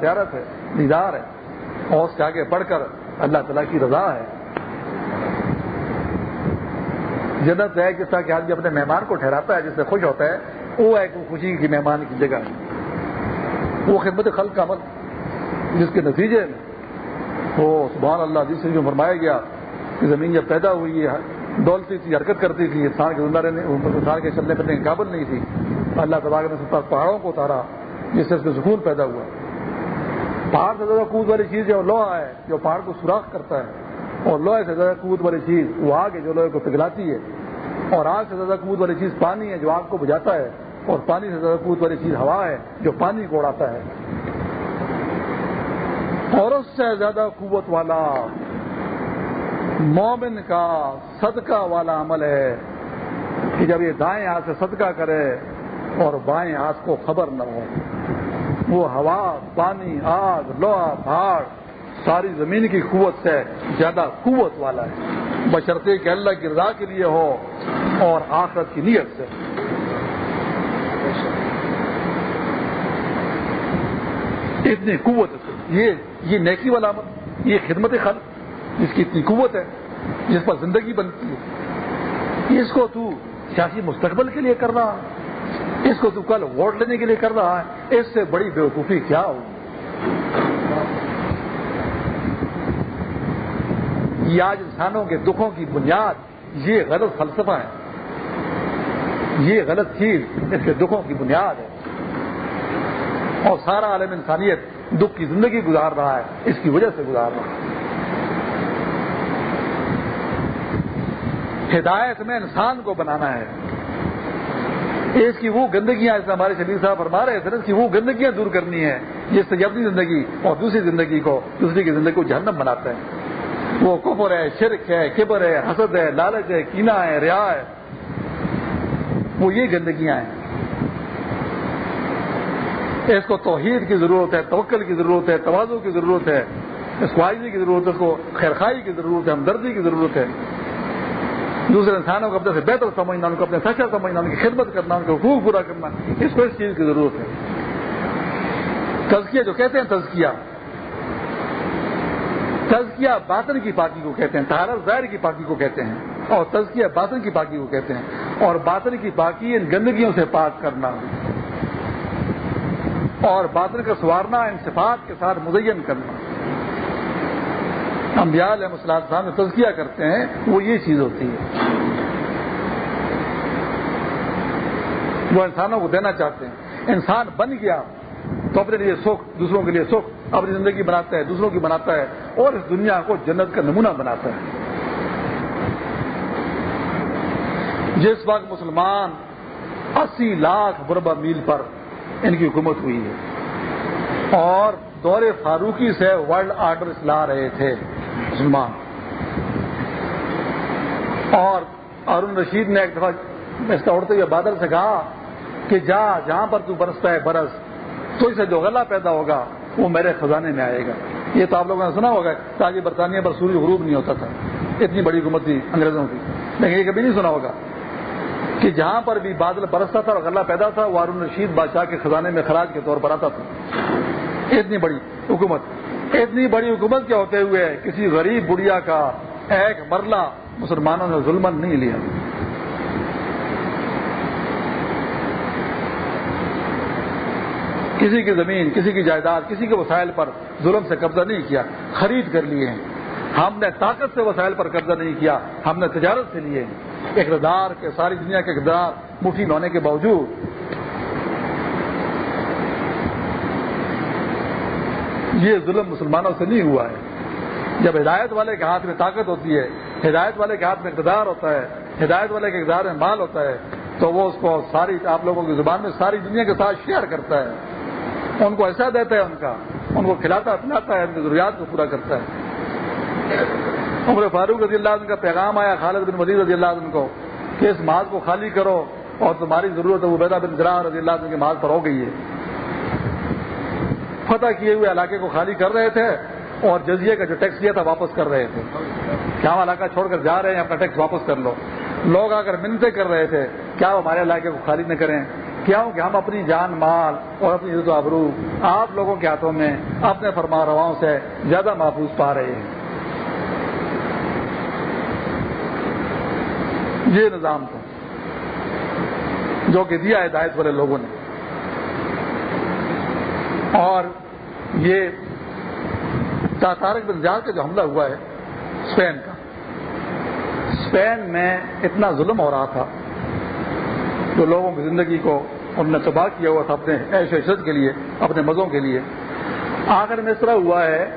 زیارت ہے، دیدار ہے۔ اور اس کے آگے بڑھ کر اللہ تعالیٰ کی رضا ہے۔ جنت ہے جس طرح کہ آدمی اپنے مہمان کو ٹھہراتا ہے، جس سے خوش ہوتا ہے، وہ ایک خوشی کی مہمان کی جگہ۔ وہ خدمت خلق کا عمل، جس کے نتیجے میں وہ سبحان اللہ جس سے جو فرمایا گیا کہ زمین جب پیدا ہوئی ہے دولتی تھی، حرکت کرتی تھی انسان کے زندہ رہنے انسان کے چلنے پھرنے کے قابل نہیں تھی۔ اللہ تباہ نے سب پہاڑوں کو اتارا، جس سے اس میں سکون پیدا ہوا۔ پہاڑ سے زیادہ کود والی چیز جو لوہا ہے، جو پہاڑ کو سوراخ کرتا ہے، اور لوہے سے زیادہ قوت والی چیز وہ آگ ہے جو لوہے کو پگلاتی ہے۔ اور آگ سے زیادہ قوت والی چیز پانی ہے جو آگ کو بجاتا ہے، اور پانی سے زیادہ قوت والی چیز ہوا ہے جو پانی کو اڑاتا ہے۔ اور اس سے زیادہ قوت والا، مومن کا صدقہ والا عمل ہے کہ جب یہ دائیں ہاتھ سے صدقہ کرے اور بائیں ہاتھ کو خبر نہ ہو۔ وہ ہوا، پانی، آگ، لوہا پہاڑ ساری زمین کی قوت سے زیادہ قوت والا ہے۔ بشرطے کہ اللہ کی رضا کے لیے ہو اور آخرت کی نیت سے۔ اتنی قوت یہ یہ نیکی والا عمل، یہ خدمت خلق، جس کی اتنی قوت ہے، جس پر زندگی بنتی ہے۔ اس کو تو سیاسی مستقبل کے لیے کر رہا اس کو تو کل ووٹ لینے کے لیے کر رہا ہے۔ اس سے بڑی بیوقوفی کیا ہوگی؟ یہ آج انسانوں کے دکھوں کی بنیاد، یہ غلط فلسفہ ہے۔ یہ غلط چیز اس کے دکھوں کی بنیاد ہے۔ اور سارا عالم انسانیت دکھ کی زندگی گزار رہا ہے، اس کی وجہ سے گزار رہا ہے۔ ہدایت میں انسان کو بنانا ہے۔ اس کی وہ گندگیاں اس ہمارے شبیر صاحب فرما رہے تھے، اس کی وہ گندگیاں دور کرنی ہے جس سے اپنی زندگی اور دوسری زندگی کو، دوسری کی زندگی کو جہنم بناتے ہیں۔ وہ کفر ہے، شرک ہے، کبر ہے، حسد ہے، لالچ ہے کینا ہے، ریا ہے۔ وہ یہ گندگیاں ہیں۔ اس کو توحید کی ضرورت ہے، توکل کی ضرورت ہے توازو کی ضرورت ہے اس کو آئزی کی ضرورت ہے، اس کو خیرخائی کی ضرورت ہے، ہمدردی کی ضرورت ہے۔ دوسرے انسانوں کو اپنے سے بہتر سمجھنا، ان کو اپنے سچا سمجھنا، ان کی خدمت کرنا، ان کے حقوق پورا کرنا، اس کو اس چیز کی ضرورت ہے۔ تزکیہ جو کہتے ہیں، تزکیہ۔ تزکیہ باطن کی پاکی کو کہتے ہیں تہارت ظاہر کی پاکی کو کہتے ہیں، اور تزکیہ باطن کی پاکی کو کہتے ہیں، اور باطن کی پاکی ان گندگیوں سے پاک کرنا۔ اور باطن کا سوارنا ان صفات کے ساتھ مزین کرنا۔ ہم علیہ مسلط صاحب میں تزکیہ کرتے ہیں، وہ یہ چیز ہوتی ہے۔ وہ انسانوں کو دینا چاہتے ہیں۔ انسان بن گیا تو اپنے لیے سکھ، دوسروں کے لیے سکھ، اپنی زندگی بناتا ہے، دوسروں کی بناتا ہے، اور اس دنیا کو جنت کا نمونہ بناتا ہے۔ جس وقت مسلمان اسی لاکھ بربا میل پر ان کی حکومت ہوئی ہے۔ اور دور فاروقی سے ورلڈ آرڈر لا رہے تھے مسلمان۔ اور ارون رشید نے ایک دفعہ اس کا اڑتے ہوئے بادل سے کہا کہ جا، جہاں پر تو برستا ہے، برس۔ تو اسے جو غلہ پیدا ہوگا، وہ میرے خزانے میں آئے گا۔ یہ تو آپ لوگوں نے سنا ہوگا تاکہ برطانیہ پر سورج غروب نہیں ہوتا تھا۔ اتنی بڑی حکومت تھی، انگریزوں کی۔ لیکن یہ کبھی نہیں سنا ہوگا۔ کہ جہاں پر بھی بادل برستا تھا اور غلہ پیدا تھا، وہ ارون رشید بادشاہ کے خزانے میں خراج کے طور پر آتا تھا۔ اتنی بڑی حکومت۔ اتنی بڑی حکومت کے ہوتے ہوئے کسی غریب بڑھیا کا ایک مرلہ مسلمانوں نے ظلمن نہیں لیا۔ کسی کی زمین، کسی کی جائیداد، کسی کے وسائل پر ظلم سے قبضہ نہیں کیا۔ خرید کر لیے۔ ہیں ہم نے طاقت سے وسائل پر قبضہ نہیں کیا، ہم نے تجارت سے لیے۔ اقتدار کے ساری دنیا کے اقتدار مٹھی ہونے کے باوجود۔ یہ ظلم مسلمانوں سے نہیں ہوا ہے۔ جب ہدایت والے کے ہاتھ میں طاقت ہوتی ہے، ہدایت والے کے ہاتھ میں اقتدار ہوتا ہے، ہدایت والے کے اقتدار میں مال ہوتا ہے، تو وہ اس کو ساری، آپ لوگوں کی زبان میں ساری دنیا کے ساتھ شیئر کرتا ہے۔ ان کو ایسا دیتا ہے ان کا، ان کو کھلاتا پلاتا ہے، ان کی ضروریات کو پورا کرتا ہے۔ عمر فاروق رضی اللہ عنہ کا پیغام آیا، خالد بن وزیر رضی اللہ عنہ کو، کہ اس مال کو خالی کرو اور تمہاری ضرورت عبیدہ بن ذرا رضی اللہ عنہ کے مال پر ہو گئی ہے۔ فتح کیے ہوئے علاقے کو خالی کر رہے تھے اور جزیے کا جو ٹیکس دیا تھا واپس کر رہے تھے۔ کیا ہم علاقہ چھوڑ کر جا رہے ہیں، اپنا ٹیکس واپس کر لو۔ لوگ آ کر منتیں کر رہے تھے، کیا ہمارے علاقے کو خالی نہ کریں؟ کیا ہوں کہ ہم اپنی جان، مال اور اپنی عزت و آبرو آپ لوگوں کے ہاتھوں میں اپنے فرما رواؤں سے زیادہ محفوظ پا رہے ہیں؟ یہ نظام تھا جو کہ دیا ہدایت والے لوگوں نے۔ اور یہ تارک بن زیاد کا جو حملہ ہوا ہے اسپین کا۔ اسپین میں اتنا ظلم ہو رہا تھا جو لوگوں کی زندگی کو انہوں نے تباہ کیا ہوا تھا اپنے ایش عشت کے لیے، اپنے مزوں کے لیے۔ آخر میں اس طرح ہوا ہے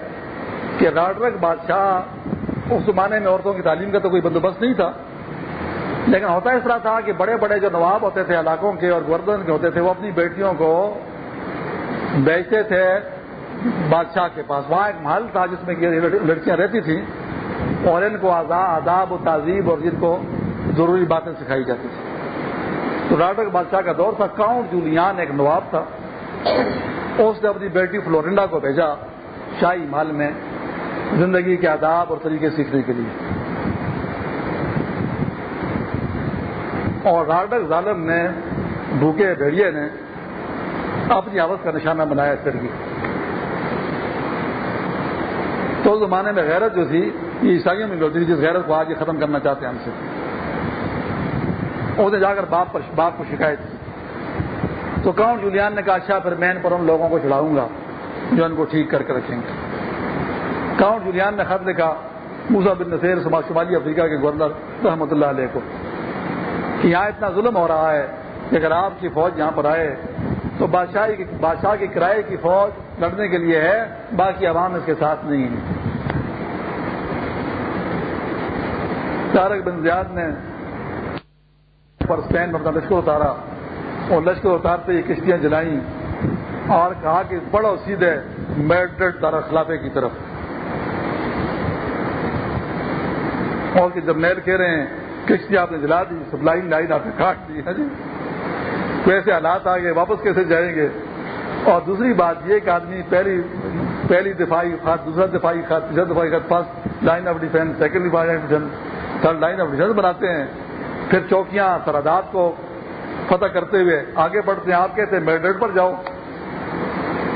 کہ راڈرک بادشاہ اس زمانے میں عورتوں کی تعلیم کا تو کوئی بندوبست نہیں تھا۔ لیکن ہوتا اس طرح تھا کہ بڑے بڑے جو نواب ہوتے تھے علاقوں کے اور گوردن کے ہوتے تھے، وہ اپنی بیٹیوں کو بیچتے تھے بادشاہ کے پاس۔ وہاں ایک محل تھا جس میں لڑکیاں رہتی تھیں اور ان کو آداب و تہذیب اور جن کو ضروری باتیں سکھائی جاتی تھی تو راڈر بادشاہ کا دور تھا، کاؤنٹ جولیان ایک نواب تھا۔ اس نے اپنی بیٹی فلورنڈا کو بھیجا شاہی محل میں زندگی کے آداب اور طریقے سیکھنے کے لیے۔ اور راڈر ظالم نے، بھوکے بھیڑیے نے اپنی آواز کا نشانہ بنایا اس لڑکی تو اس زمانے میں غیرت جو تھی، یہ عیسائیوں میں ہوتی تھی، جس غیرت کو آج یہ ختم کرنا چاہتے ہیں ہم سے۔ اس نے جا کر باپ پر، باپ کو شکایت کی۔ تو کاؤنٹ جولیان نے کہا اچھا پھر میں ان پر ان لوگوں کو چڑھاؤں گا جو ان کو ٹھیک کر کے رکھیں گے۔ کاؤنٹ جولیان نے خط لکھا موسا بن نصیر شمالی افریقہ کے گورنر رحمۃ اللہ علیہ کو۔ یہاں اتنا ظلم ہو رہا ہے کہ اگر آپ کی فوج یہاں پر آئے تو بادشاہ بادشاہ کے کرائے کی فوج لڑنے کے لیے ہے، باقی عوام اس کے ساتھ نہیں ہے تارک بن زیاد نے پر اسپین میں اپنا لشکر اتارا اور لشکر اتارتے ہی کشتیاں جلائیں اور کہا کہ بڑو سیدھے میڈرڈ دارا خلافے کی طرف۔ اور جب نیل کہہ رہے ہیں کشتی آپ نے جلا دی؟ سپلائی لائن آپ نے کاٹ دی۔ ہے جی۔ ایسے حالات آ گئے واپس کیسے جائیں گے؟ اور دوسری بات یہ کہ آدمی پہلی پہلی دفاعی خط دوسرا دفاعی خط تیسرا دفاعی خط first line of defence second line of defence third line of defence بناتے ہیں۔ پھر چوکیاں سرحدات کو فتح کرتے ہوئے آگے بڑھتے ہیں۔ آپ کہتے ہیں میڈرڈ پر جاؤ۔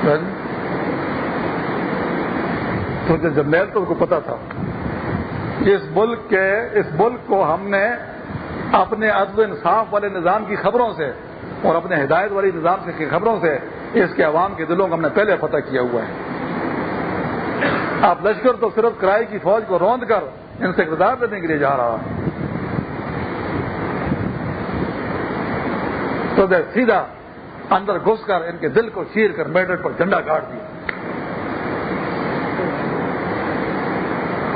ہاں جی۔ تو جب جرنیل تو اس کو پتا تھا اس ملک کے اس ملک کو ہم نے اپنے عدل انصاف والے نظام کی خبروں سے اور اپنے ہدایت والی نظام کی خبروں سے اس کے عوام کے دلوں کو ہم نے پہلے فتح کیا ہوا ہے۔ آپ لشکر تو صرف کرائے کی فوج کو روند کر ان سے اقتدار دینے کے لیے جا رہا تو سیدھا اندر گھس کر ان کے دل کو چیر کر میڈر پر جھنڈا کاٹ دیا۔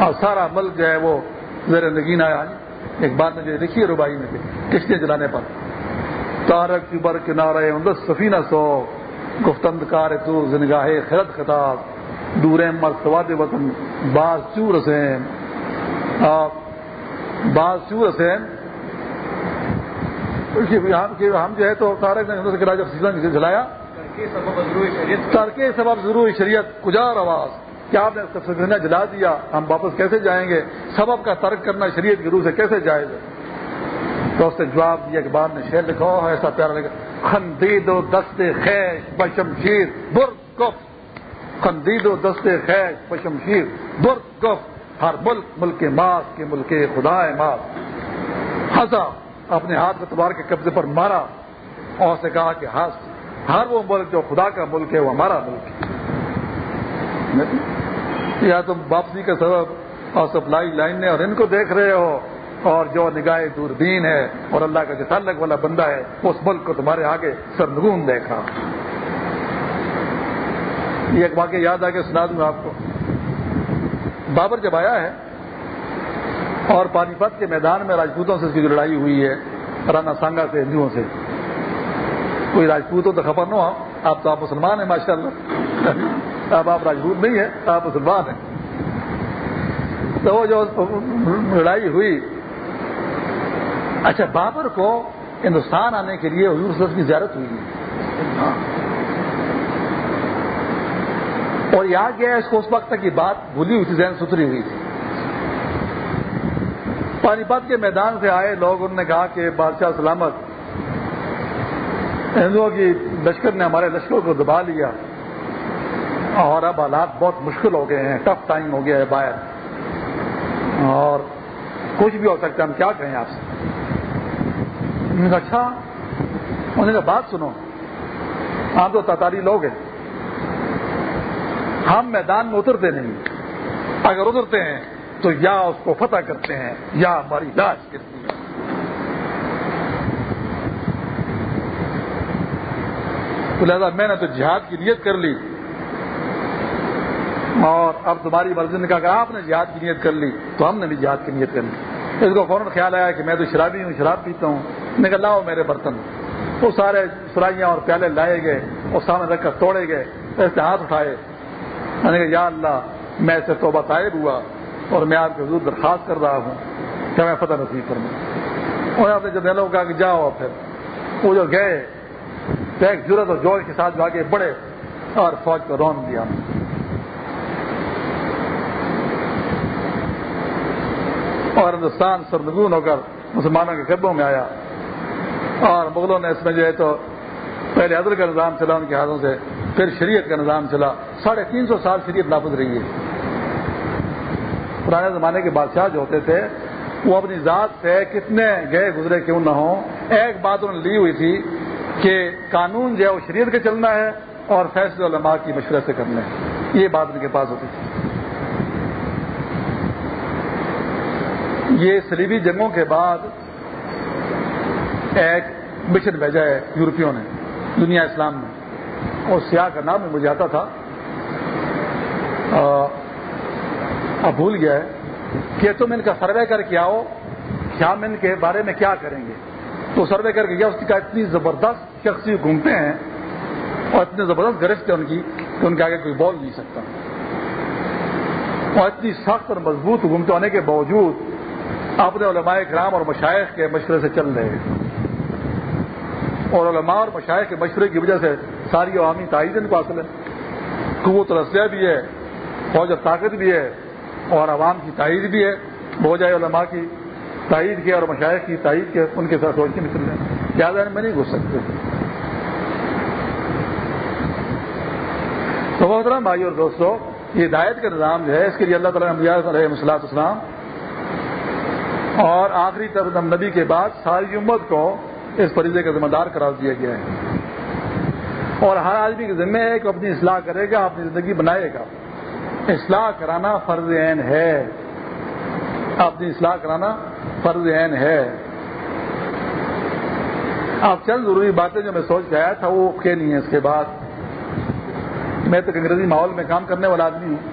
اور سارا ملک جو ہے وہ زیر نگین آیا۔ ایک بات جو لکھی ہے روبائی میں کشتیاں جلانے پر؟ تارک کی بر کنارے سفینہ سو گفتند کار تو زنگاہ خرد خطاب دور مر سواد وطن باز چور حسین باز چور حسین ہم جو ہے تو تارک نے جب جلایا۔ ترکے سبب ضروری شریعت۔ کجار آواز کیا آپ نے سفینہ جلا دیا؟ ہم واپس کیسے جائیں گے؟ سبب کا ترک کرنا شریعت کی روح سے کیسے جائے گا تو اس نے جواب دیا کہ بعد نے شیر لکھا ہو ایسا پیارا لگا، خندید و دستے خیش بشمشیر بر کف خندید و دستے خیش بشمشیر بر کف ہر ملک ملک ماس کے ملک خدا ماس۔ ہنسا اپنے ہاتھ میں تبار کے قبضے پر مارا، اور سے کہا کہ ہنس ہر وہ ملک جو خدا کا ملک ہے، وہ ہمارا ملک ہے۔ یا تم واپسی کا سبب اور سپلائی لائن نے اور ان کو دیکھ رہے ہو اور جو نگاہ دوربین ہے اور اللہ کا تعلق والا بندہ ہے، اس ملک کو تمہارے آگے سرنگون دیکھا۔ یہ ایک واقعہ یاد آ کے سنا دوں آپ کو۔ بابر جب آیا ہے اور پانی پت کے میدان میں راجپوتوں سے اس کی لڑائی ہوئی ہے، رانا سانگا سے، ہندوؤں سے۔ کوئی راجپوتوں تو خبر نہ ہو، آپ تو آپ مسلمان ہیں ماشاء اللہ اب آپ راجپوت نہیں ہیں، آپ مسلمان ہیں۔ تو وہ جو لڑائی ہوئی اچھا بابر کو ہندوستان آنے کے لیے حضور صلی کی زیارت ہوئی۔ اور یہاں گیا اس کو اس وقت تک یہ بات بھولی ہوئی تھی، ذہن ستھری ہوئی تھی۔ پانی پت کے میدان سے آئے لوگ، انہوں نے کہا کہ بادشاہ سلامت، ہندوؤں کی لشکر نے ہمارے لشکر کو دبا لیا۔ اور اب حالات بہت مشکل ہو گئے ہیں ٹف ٹائم ہو گیا ہے باہر۔ اور کچھ بھی ہو سکتا ہے، ہم کیا کہیں آپ سے؟ انہوں نے کہا اچھا انہوں نے کہا، بات سنو۔ آپ تو تاتاری لوگ ہیں۔ ہم میدان میں اترتے نہیں۔ اگر اترتے ہیں، تو یا اس کو فتح کرتے ہیں، یا ہماری لاش کرتی ہے۔ تو میں نے تو جہاد کی نیت کر لی۔ اور اب تمہاری مرضی نے کہا کہ آپ نے جہاد کی نیت کر لی، تو ہم نے بھی جہاد کی نیت کر لی۔ اس کو فوراً خیال آیا کہ میں تو شرابی ہوں، شراب پیتا ہوں۔ نکل لاؤ میرے برتن۔ وہ سارے سرائیاں اور پیالے لائے گئے، اور سامنے رکھ کر توڑے گئے ایسے ہاتھ اٹھائے۔ میں نے کہا، یا اللہ، میں اسے توبہ طائب ہوا اور میں آپ کے حضور درخواست کر رہا ہوں کہ میں فتح نصیب کروں۔ اور آپ نے جب میں کہا کہ جاؤ پھر، وہ جو گئے ایک ضرورت اور جوش کے ساتھ جو آگے بڑے اور فوج کو رون دیا۔ اور ہندوستان سرنگون ہو کر مسلمانوں کے قدموں میں آیا۔ اور مغلوں نے اس میں جو ہے تو پہلے عدل کا نظام چلا، ان کے ہاتھوں سے پھر شریعت کا نظام چلا۔ ساڑھے تین سو سال شریعت نافذ رہی ہے۔ پرانے زمانے کے بادشاہ جو ہوتے تھے، وہ اپنی ذات سے کتنے گئے گزرے کیوں نہ ہوں، ایک بات انہوں نے لی ہوئی تھی کہ قانون جو ہے وہ شریعت کے چلنا ہے اور فیصلے علماء کی مشورے سے کرنا ہے۔ یہ بات ان کے پاس ہوتی تھی۔ یہ سلیبی جنگوں کے بعد ایک مشن بھیجا ہے یورپیوں نے، دنیا اسلام میں اور سیاہ کا نام مجھے آتا تھا۔ اب بھول گیا ہے کہ تم ان کا سروے کر کے آؤ کہ ہم ان کے بارے میں کیا کریں گے؟ تو سروے کر کے گیا، اس کا اتنی زبردست شخصی گھومتے ہیں اور اتنی زبردست گرفت ہے ان کی کہ ان کے آگے کوئی بول نہیں سکتا۔ اور اتنی سخت اور مضبوط گھومتے ہونے کے باوجود اپنے علماء کرام اور مشائق کے مشورے سے چل رہے ہیں۔ اور علماء اور مشائق کے مشورے کی وجہ سے ساری عوامی تائید ان کو حاصل ہے۔ قوت رسیہ بھی ہے، فوج طاقت بھی ہے، اور عوام کی تائید بھی ہے۔ بہت علماء کی تائید کے اور مشاعر کی تائید کے، ان کے ساتھ سوچ کے نکل رہے ہیں۔ زیادہ میں نہیں گھس سکتے۔ تو محترم بھائی اور دوستو، یہ ہدایت کا نظام جو ہے، اس کے لیے اللہ تعالیٰ علیہ مسلاط اسلام اور آخری طرف نبی کے بعد ساری امت کو اس فریضے کا ذمہ دار قرار دیا گیا ہے۔ اور ہر آدمی کے ذمہ ہے کہ اپنی اصلاح کرے گا، اپنی زندگی بنائے گا۔ اصلاح کرانا فرض عین ہے۔ اپنی اصلاح کرانا فرض عین ہے۔ اب چند ضروری باتیں جو میں سوچ کے آیا تھا، وہ کہ نہیں ہے اس کے بعد میں تو انگریزی ماحول میں کام کرنے والا آدمی ہوں۔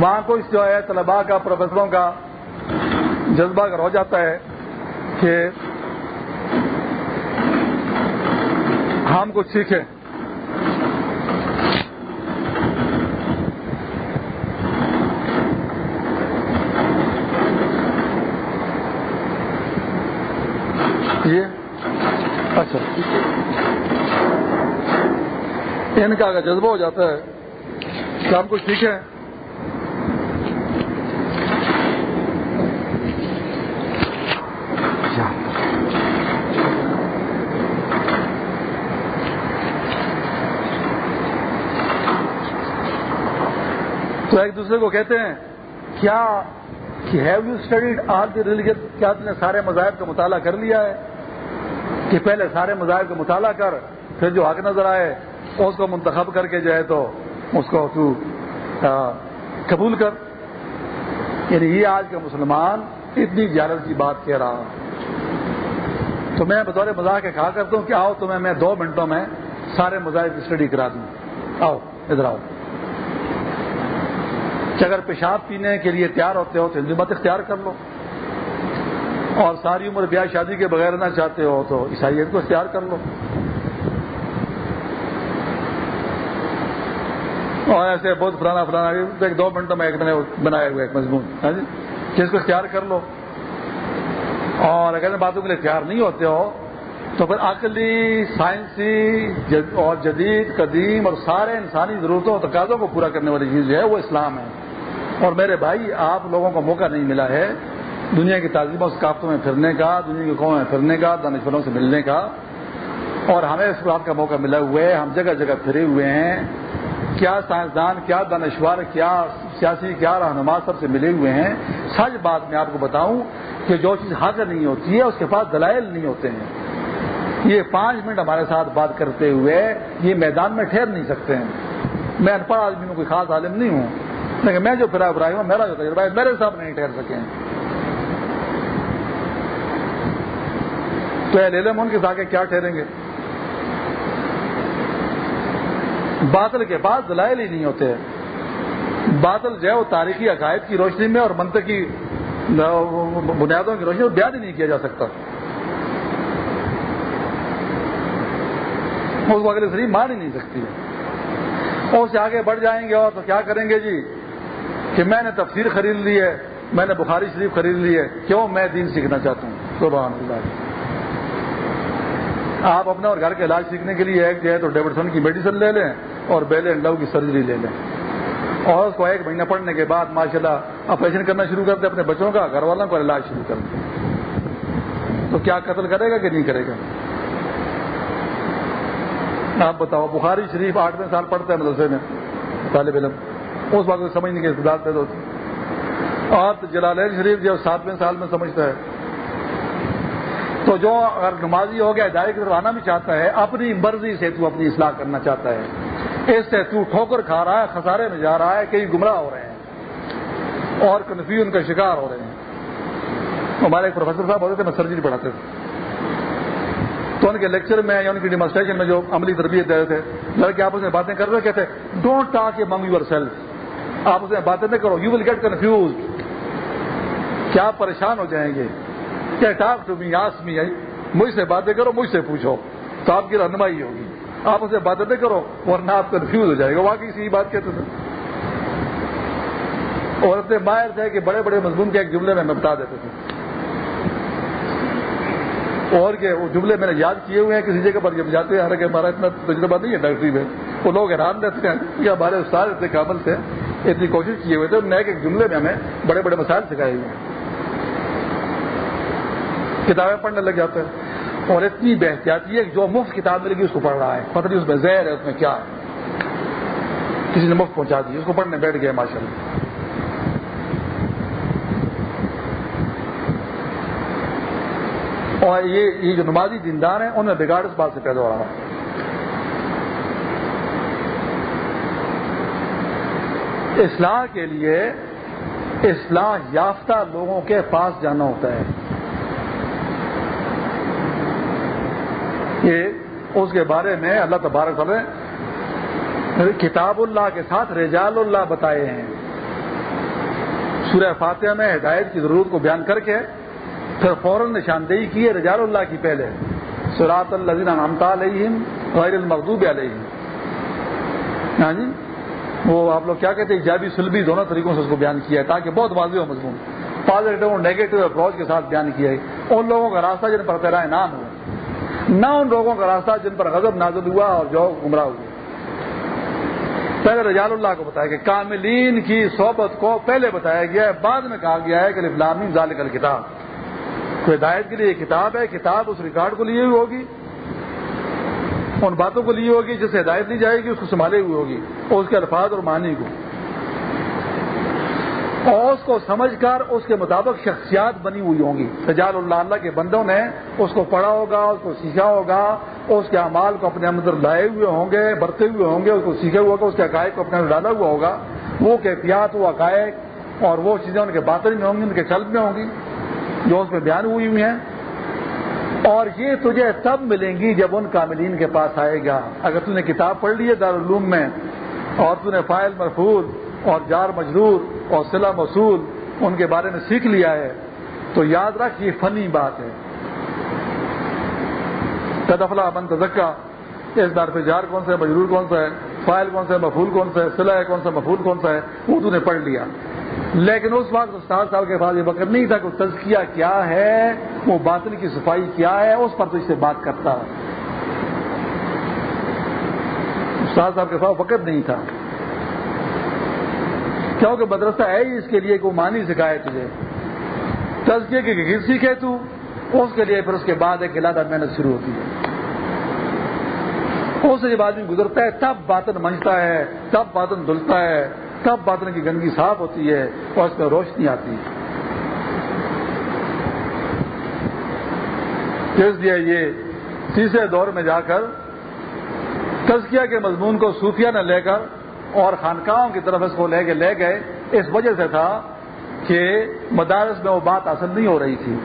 وہاں کو جو ہے طلباء کا، پروفیسروں کا جذبہ اگر ہو جاتا ہے کہ ہم کچھ سیکھیں۔ اچھا۔ ان کا اگر جذبہ ہو جاتا ہے کہ ہم کچھ سیکھیں۔ تو ایک دوسرے کو کہتے ہیں، کیا have you studied all the religion کیا تم نے سارے مذاہب کا مطالعہ کر لیا ہے؟ کہ پہلے سارے مذاہب کا مطالعہ کر، پھر جو حق نظر آئے، اس کو منتخب کر کے جو ہے تو اس کو تو قبول کر۔ یعنی یہ آج کا مسلمان اتنی جالت کی بات کہہ رہا تو میں بطور مذاق کے کہا کرتا ہوں کہ آؤ تمہیں میں دو منٹوں میں سارے مذاہب کی اسٹڈی کرا دوں۔ آؤ، ادھر آؤ۔ کہ اگر پیشاب پینے کے لیے تیار ہوتے ہو تو ہندو مت اختیار کر لو۔ اور ساری عمر بیاہ شادی کے بغیر نہ چاہتے ہو تو عیسائیت کو اختیار کر لو۔ اور ایسے بہت فلانا فلانا ایک دو منٹوں میں ایک میں نے بنایا ہوا ایک مضمون ہاں جی؟ جس کو اختیار کر لو۔ اور اگر باتوں کے لیے تیار نہیں ہوتے ہو تو پھر عقلی، سائنسی اور جدید، قدیم اور سارے انسانی ضرورتوں اور تقاضوں کو پورا کرنے والی چیز جو ہے وہ اسلام ہے۔ اور میرے بھائی، آپ لوگوں کو موقع نہیں ملا ہے دنیا کی تعظیم ثقافتوں میں پھرنے کا، دنیا کی قوموں میں پھرنے کا، دانشوروں سے ملنے کا۔ اور ہمیں اس بات کا موقع ملا ہوا ہے، ہم جگہ جگہ پھرے ہوئے ہیں۔ کیا سائنسدان، کیا دانشور، کیا سیاسی، کیا رہنما سب سے ملے ہوئے ہیں۔ سچ بات میں آپ کو بتاؤں کہ جو چیز حاضر نہیں ہوتی ہے، اس کے پاس دلائل نہیں ہوتے ہیں۔ یہ پانچ منٹ ہمارے ساتھ بات کرتے ہوئے یہ میدان میں ٹھہر نہیں سکتے ہیں۔ میں ان پڑھ آدمی میں کوئی خاص عالم نہیں ہوں۔ لیکن میں جو پھرا برائی ہوں، میرا جو تجربہ ہے، میرے ساتھ نہیں ٹھہر سکے تو علم ان کے ساتھ کیا ٹھہریں گے؟ باطل کے بعد دلائل ہی نہیں ہوتے۔ باطل جو ہے وہ تاریخی عقائد کی روشنی میں اور منطقی، بنیادوں کی روشنی میں بیان ہی نہیں کیا جا سکتا۔ اس کو اگلے شریف مان ہی نہیں سکتی اور سے آگے بڑھ جائیں گے اور تو کیا کریں گے جی؟ کہ میں نے تفسیر خرید لی ہے، میں نے بخاری شریف خرید لی ہے، کیوں میں دین سیکھنا چاہتا ہوں؟ سبحان اللہ۔ آپ اپنے اور گھر کے علاج سیکھنے کے لیے ایک جو ہے تو ڈیوڈسن کی میڈیسن لے لیں اور بیل اینڈ لو کی سرجری لے لیں۔ اور اس کو ایک مہینہ پڑھنے کے بعد ماشاء اللہ آپریشن کرنا شروع کر دیں اپنے بچوں کا، گھر والوں کا علاج شروع کر دیں۔ تو کیا قتل کرے گا کہ نہیں کرے گا؟ آپ بتاؤ۔ بخاری شریف آٹھویں سال پڑھتے ہیں مدرسے میں، طالب علم۔ اس وقت سمجھنے کی استداد پیدا ہوتی اور جلال شریف جو ساتویں سال میں سمجھتا ہے۔ تو جو اگر نمازی ہو گیا، ہدایت کروانا بھی چاہتا ہے، اپنی مرضی سے تو اپنی اصلاح کرنا چاہتا ہے۔ اس سے تو ٹھوکر کھا رہا ہے، خسارے میں جا رہا ہے کئی گمراہ ہو رہے ہیں۔ اور کنفیوژن کا شکار ہو رہے ہیں۔ ہمارے ایک پروفیسر صاحب ہوتے تھے، میں سرجری پڑھاتے تھے۔ تو ان کے لیکچر میں یا ان کی ڈیمانسٹریشن میں جو عملی تربیت دے رہے تھے، لڑکے آپس میں باتیں کر رہے کہتے ڈونٹ ٹاک اے منگ یور سیلف آپ اسے باتیں نہ کرو یو ول گیٹ کنفیوز کیا پریشان ہو جائیں گے؟ کیا ٹاک ٹو می آس می مجھ سے باتیں کرو، مجھ سے پوچھو، تو آپ کی رہنمائی ہوگی۔ آپ اسے باتیں نہ کرو، ورنہ آپ کنفیوز ہو جائے گا واقعی سی بات کہتے تھے۔ اور اتنے باہر تھے کہ بڑے بڑے مضمون کے ایک جملے میں بتا دیتے تھے اور کہ وہ جملے میں نے یاد کیے ہوئے ہیں، کسی جگہ پر جب جاتے ہیں حالانکہ ہمارا اتنا تجربہ نہیں ہے ڈاکٹری میں وہ لوگ حیران رہتے ہیں کہ ہمارے استاد اتنے کامل تھے، اتنی کوشش کیے ہوئے تھے نئے ایک جملے میں ہمیں بڑے بڑے مسائل سکھائے ہوئے ہیں۔ کتابیں پڑھنے لگ جاتے ہیں اور اتنی بحتیاتی ہے کہ جو مفت کتاب ملے گی اس کو پڑھ رہا ہے۔ پتہ نہیں اس میں زہر ہے، اس میں کیا ہے؟ کسی نے مفت پہنچا دی، اس کو پڑھنے بیٹھ گئے ماشاء اللہ اور یہ یہ جو نمازی دیندار ہیں ان میں بگاڑ اس بات سے پیدا ہو رہا ہے۔ اصلاح کے لیے اصلاح یافتہ لوگوں کے پاس جانا ہوتا ہے۔ یہ اس کے بارے میں اللہ تبارک تعالی کتاب اللہ کے ساتھ رجال اللہ بتائے ہیں۔ سورہ فاتحہ میں ہدایت کی ضرورت کو بیان کر کے پھر فوراً نشاندہی کی ہے، رجال اللہ کی پہلے۔ سراط الزین امتا علیہم غیر المقوب علیہم۔ ہاں جی؟ وہ آپ لوگ کیا کہتے ہیں؟ ایجابی سلبی دونوں طریقوں سے اس کو بیان کیا ہے تاکہ بہت واضح ہو مضمون۔ پازیٹو اور نیگیٹو اپروچ کے ساتھ بیان کیا ہے۔ ان لوگوں کا راستہ جن پر تیرا انعام ہو نہ ان لوگوں کا راستہ جن پر غضب نازل ہوا اور جو گمراہ ہوئے پہلے رجال اللہ کو بتایا کہ کاملین کی صحبت کو پہلے بتایا گیا ہے، بعد میں کہا گیا ہے کہ اسلامی ذالک الکتاب۔ کوئی ہدایت کے لیے یہ کتاب ہے، کتاب اس ریکارڈ کو لیے ہوئی ہوگی۔ ان باتوں کو لیے ہوگی، جس سے ہدایت لی جائے گی، اس کو سنبھالے ہوئی ہوگی، اور اس کے الفاظ اور معنی کو۔ اور اس کو سمجھ کر اس کے مطابق شخصیات بنی ہوئی ہوں گی۔ سجال اللہ اللہ کے بندوں نے اس کو پڑھا ہوگا، اس کو سیکھا ہوگا، اس کے اعمال کو اپنے اندر لائے ہوئے ہوں گے، برتے ہوئے ہوں گے، اس کو سیکھے ہوگا، اس کے عقائد کو اپنے اندر ڈالا ہوا ہوگا۔ وہ کیفیات، وہ عقائد اور وہ چیزیں ان کے باطن میں ہوں گی، ان کے قلب میں ہوں گی۔ جو اس میں بیان ہوئی ہوئی ہیں۔ اور یہ تجھے تب ملیں گی جب ان کاملین کے پاس آئے گا۔ اگر تم نے کتاب پڑھ لی ہے دارالعلوم میں، اور تم نے فائل مرفوظ اور جار مجرور اور سلا مصول ان کے بارے میں سیکھ لیا ہے، تو یاد رکھ یہ فنی بات ہے۔ تدفلا من تزکا اس بار پہ جار کون سا ہے؟ مجرور کون سا ہے؟ فائل کون سا ہے؟ مفول کون سا ہے؟ سلا ہے کون سا مفول کون سا ہے؟ وہ نے پڑھ لیا۔ لیکن اس وقت استاد صاحب کے پاس یہ وقت نہیں تھا کہ تزکیہ کیا ہے، وہ باطن کی صفائی کیا ہے، اس پر تو اس سے بات کرتا۔ استاد صاحب کے پاس وقت نہیں تھا۔ کیونکہ مدرسہ ہے ہی اس کے لیے کوئی مانی سکھائے تجھے۔ تزکیے کی گر سیکھے تو؟ اس کے لیے پھر اس کے بعد ایک علادہ محنت شروع ہوتی ہے۔ اس جب آدمی گزرتا ہے، تب باطن منجتا ہے، تب باطن دھلتا ہے، تب باطن کی گندگی صاف ہوتی ہے اور اس میں روشنی آتی ہے۔ اس لیے یہ تیسرے دور میں جا کر تزکیہ کے مضمون کو صوفیہ نہ لے کر اور خانقاہوں کی طرف اس کو لے کے لے گئے۔ اس وجہ سے تھا کہ مدارس میں وہ بات حاصل نہیں ہو رہی تھی۔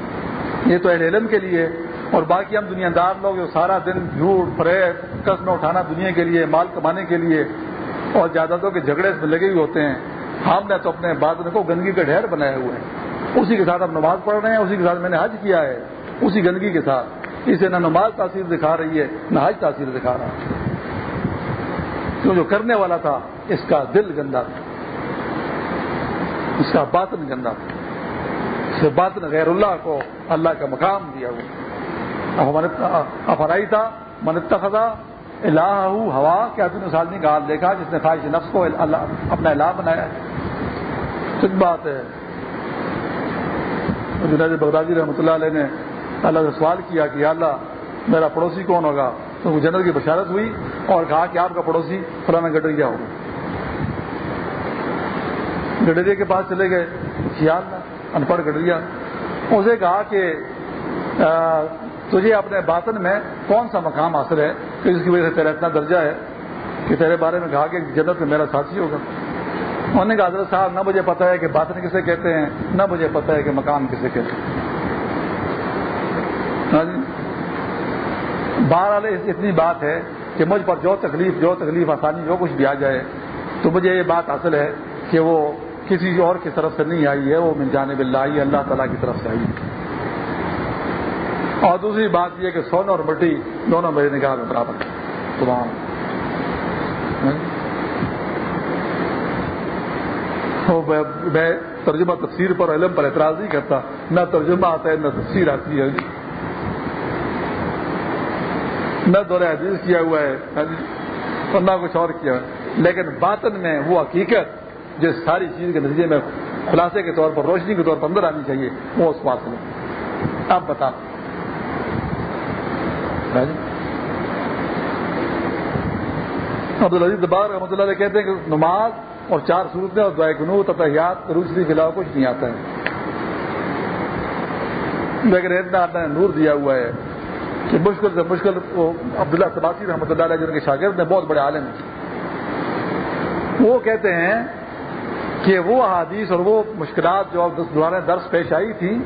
یہ تو اہل علم کے لیے اور باقی ہم دنیا دار لوگ جو سارا دن جھوٹ، فریب قسم اٹھانا دنیا کے لیے، مال کمانے کے لیے اور جائیدادوں کے جھگڑے میں لگے ہوئے ہوتے ہیں۔ ہم نے تو اپنے بات کو گندگی کا ڈھیر بنائے ہوئے ہیں۔ اسی کے ساتھ ہم نماز پڑھ رہے ہیں، اسی کے ساتھ میں نے حج کیا ہے، اسی گندگی کے ساتھ۔ اسے نہ نماز تاثیر دکھا رہی ہے، نہ حج تاثیر دکھا رہا ہے۔ جو کرنے والا تھا، اس کا دل گندا تھا۔ اس کا باطن گندا تھا۔ اس باطن غیر اللہ کو، اللہ کا مقام دیا ہوا۔ افرائی تھا منتا خزا الہ ہوا، کیا تم نے سالمی کا حال دیکھا، جس نے خواہش نفس کو اللہ اپنا الہ بنایا۔ سچ بات ہے۔ جنید بغدادی رحمۃ اللہ علیہ نے اللہ سے سوال کیا کہ یا اللہ، میرا پڑوسی کون ہوگا؟ تو وہ جنرل کی بشارت ہوئی اور کہا کہ آپ کا پڑوسی فلانا گڈریا ہوگا؟ گڈریا کے پاس چلے گئے، خیال ان پڑھ گڈریا۔ اسے کہا کہ تجھے اپنے باطن میں کون سا مقام حاصل ہے کہ جس کی وجہ سے تیرا اتنا درجہ ہے کہ تیرے بارے میں کہا کہ جنت میں میرا ساتھی ہوگا؟ انہوں نے کہا، حضرت صاحب، نہ مجھے پتا ہے کہ باطن کسے کہتے ہیں، نہ مجھے پتا ہے کہ مقام کسے کہتے ہیں۔ ہاں جی؟ بہرحال اتنی بات ہے کہ مجھ پر جو تکلیف جو تکلیف آسانی، جو کچھ بھی آ جائے، تو مجھے یہ بات حاصل ہے کہ وہ کسی اور کی طرف سے نہیں آئی ہے، وہ من جانب اللہ آئی اللہ تعالیٰ کی طرف سے آئی ہے۔ اور دوسری بات یہ کہ سونا اور مٹی دونوں میرے نگاہ میں برابر تمام میں ترجمہ تفسیر پر علم پر اعتراض نہیں کرتا۔ نہ ترجمہ آتا ہے، نہ تفسیر آتی ہے۔ نہ دورہ حدیث کیا ہوا ہے۔ ہاں جی۔ اور نہ کچھ اور کیا ہے۔ لیکن باطن میں وہ حقیقت جس ساری چیز کے نتیجے میں خلاصے کے طور پر، روشنی کے طور پر اندر آنی چاہیے، وہ اس بات میں آپ بتا عبدالعزیز دبار رحمۃ اللہ علیہ کہتے ہیں کہ نماز اور چار صورتیں اور دعائے گنو تحیات روشنی کے علاوہ کچھ نہیں آتا ہے۔ لیکن اتنا نے نور دیا ہوا ہے کہ مشکل سے مشکل وہ عبداللہ سباسی رحمۃ اللہ علیہ جن کے شاگرد ہیں، بہت بڑے عالم ہیں۔ وہ کہتے ہیں کہ وہ حادیث اور وہ مشکلات جو دوبارہ درس پیش آئی تھی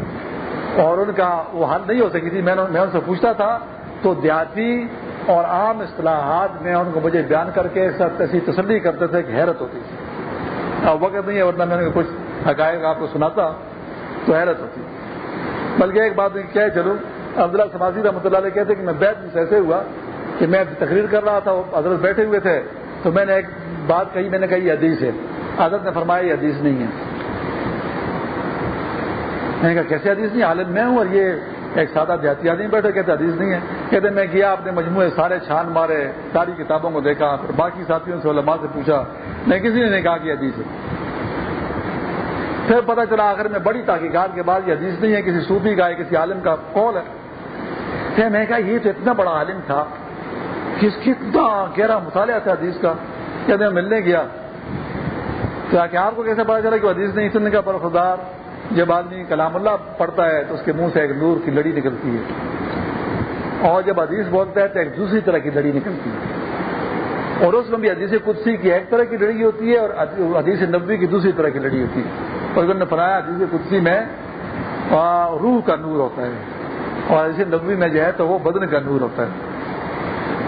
اور ان کا وہ حل نہیں ہو سکی تھی۔ میں ان سے پوچھتا تھا تو دیہاتی اور عام اصطلاحات میں ان کو مجھے بیان کر کے سب ایسی تسلی کرتے تھے کہ حیرت ہوتی تھی۔ اب وقت نہیں ہے، ورنہ میں نے کچھ حقائق آپ کو سناتا تو حیرت ہوتی۔ بلکہ ایک بات کیا ہے، چلو، عبداللہ سماجی رحمۃ اللہ علیہ کہتے کہ میں بیت میں ایسے ہوا کہ میں تقریر کر رہا تھا، حضرت بیٹھے ہوئے تھے، تو میں نے ایک بات کہی، میں نے کہی حدیث ہے۔ حضرت نے فرمایا، یہ حدیث نہیں ہے۔ میں نے کہا کیسے حدیث نہیں؟ عالم میں ہوں اور یہ ایک سادہ دیہاتی آدمی بیٹھے کہتے حدیث نہیں ہے۔ کہتے میں کیا اپنے مجموعے سارے چھان مارے، ساری کتابوں کو دیکھا پھر باقی ساتھیوں سے علماء سے پوچھا، میں کسی نے نہیں کہا کہ حدیث ہے۔ پھر پتہ چلا، آخر میں بڑی تحقیقات کے بعد یہ حدیث نہیں ہے، کسی صوفی کا ہے، کسی عالم کا قول ہے۔ پھر میں کہا، یہ تو اتنا بڑا عالم تھا، کس کتنا گہرا مطالعہ تھا حدیث کا؟ کیا میں ملنے گیا۔ کہ آپ کو کیسے پتا چلا کہ حدیث نہیں سننے کا برفدار جب آدمی کلام اللہ پڑھتا ہے تو اس کے منہ سے ایک نور کی لڑی نکلتی ہے۔ اور جب حدیث بولتا ہے تو ایک دوسری طرح کی لڑی نکلتی ہے۔ اور اس میں بھی حدیث قدسی کی ایک طرح کی لڑی ہوتی ہے اور حدیث نبوی کی دوسری طرح کی لڑی ہوتی ہے۔ اور انہوں نے فرمایا حدیث قدسی میں روح کا نور ہوتا ہے اور حدیث نبوی میں جو ہے تو وہ بدن کا نور ہوتا ہے۔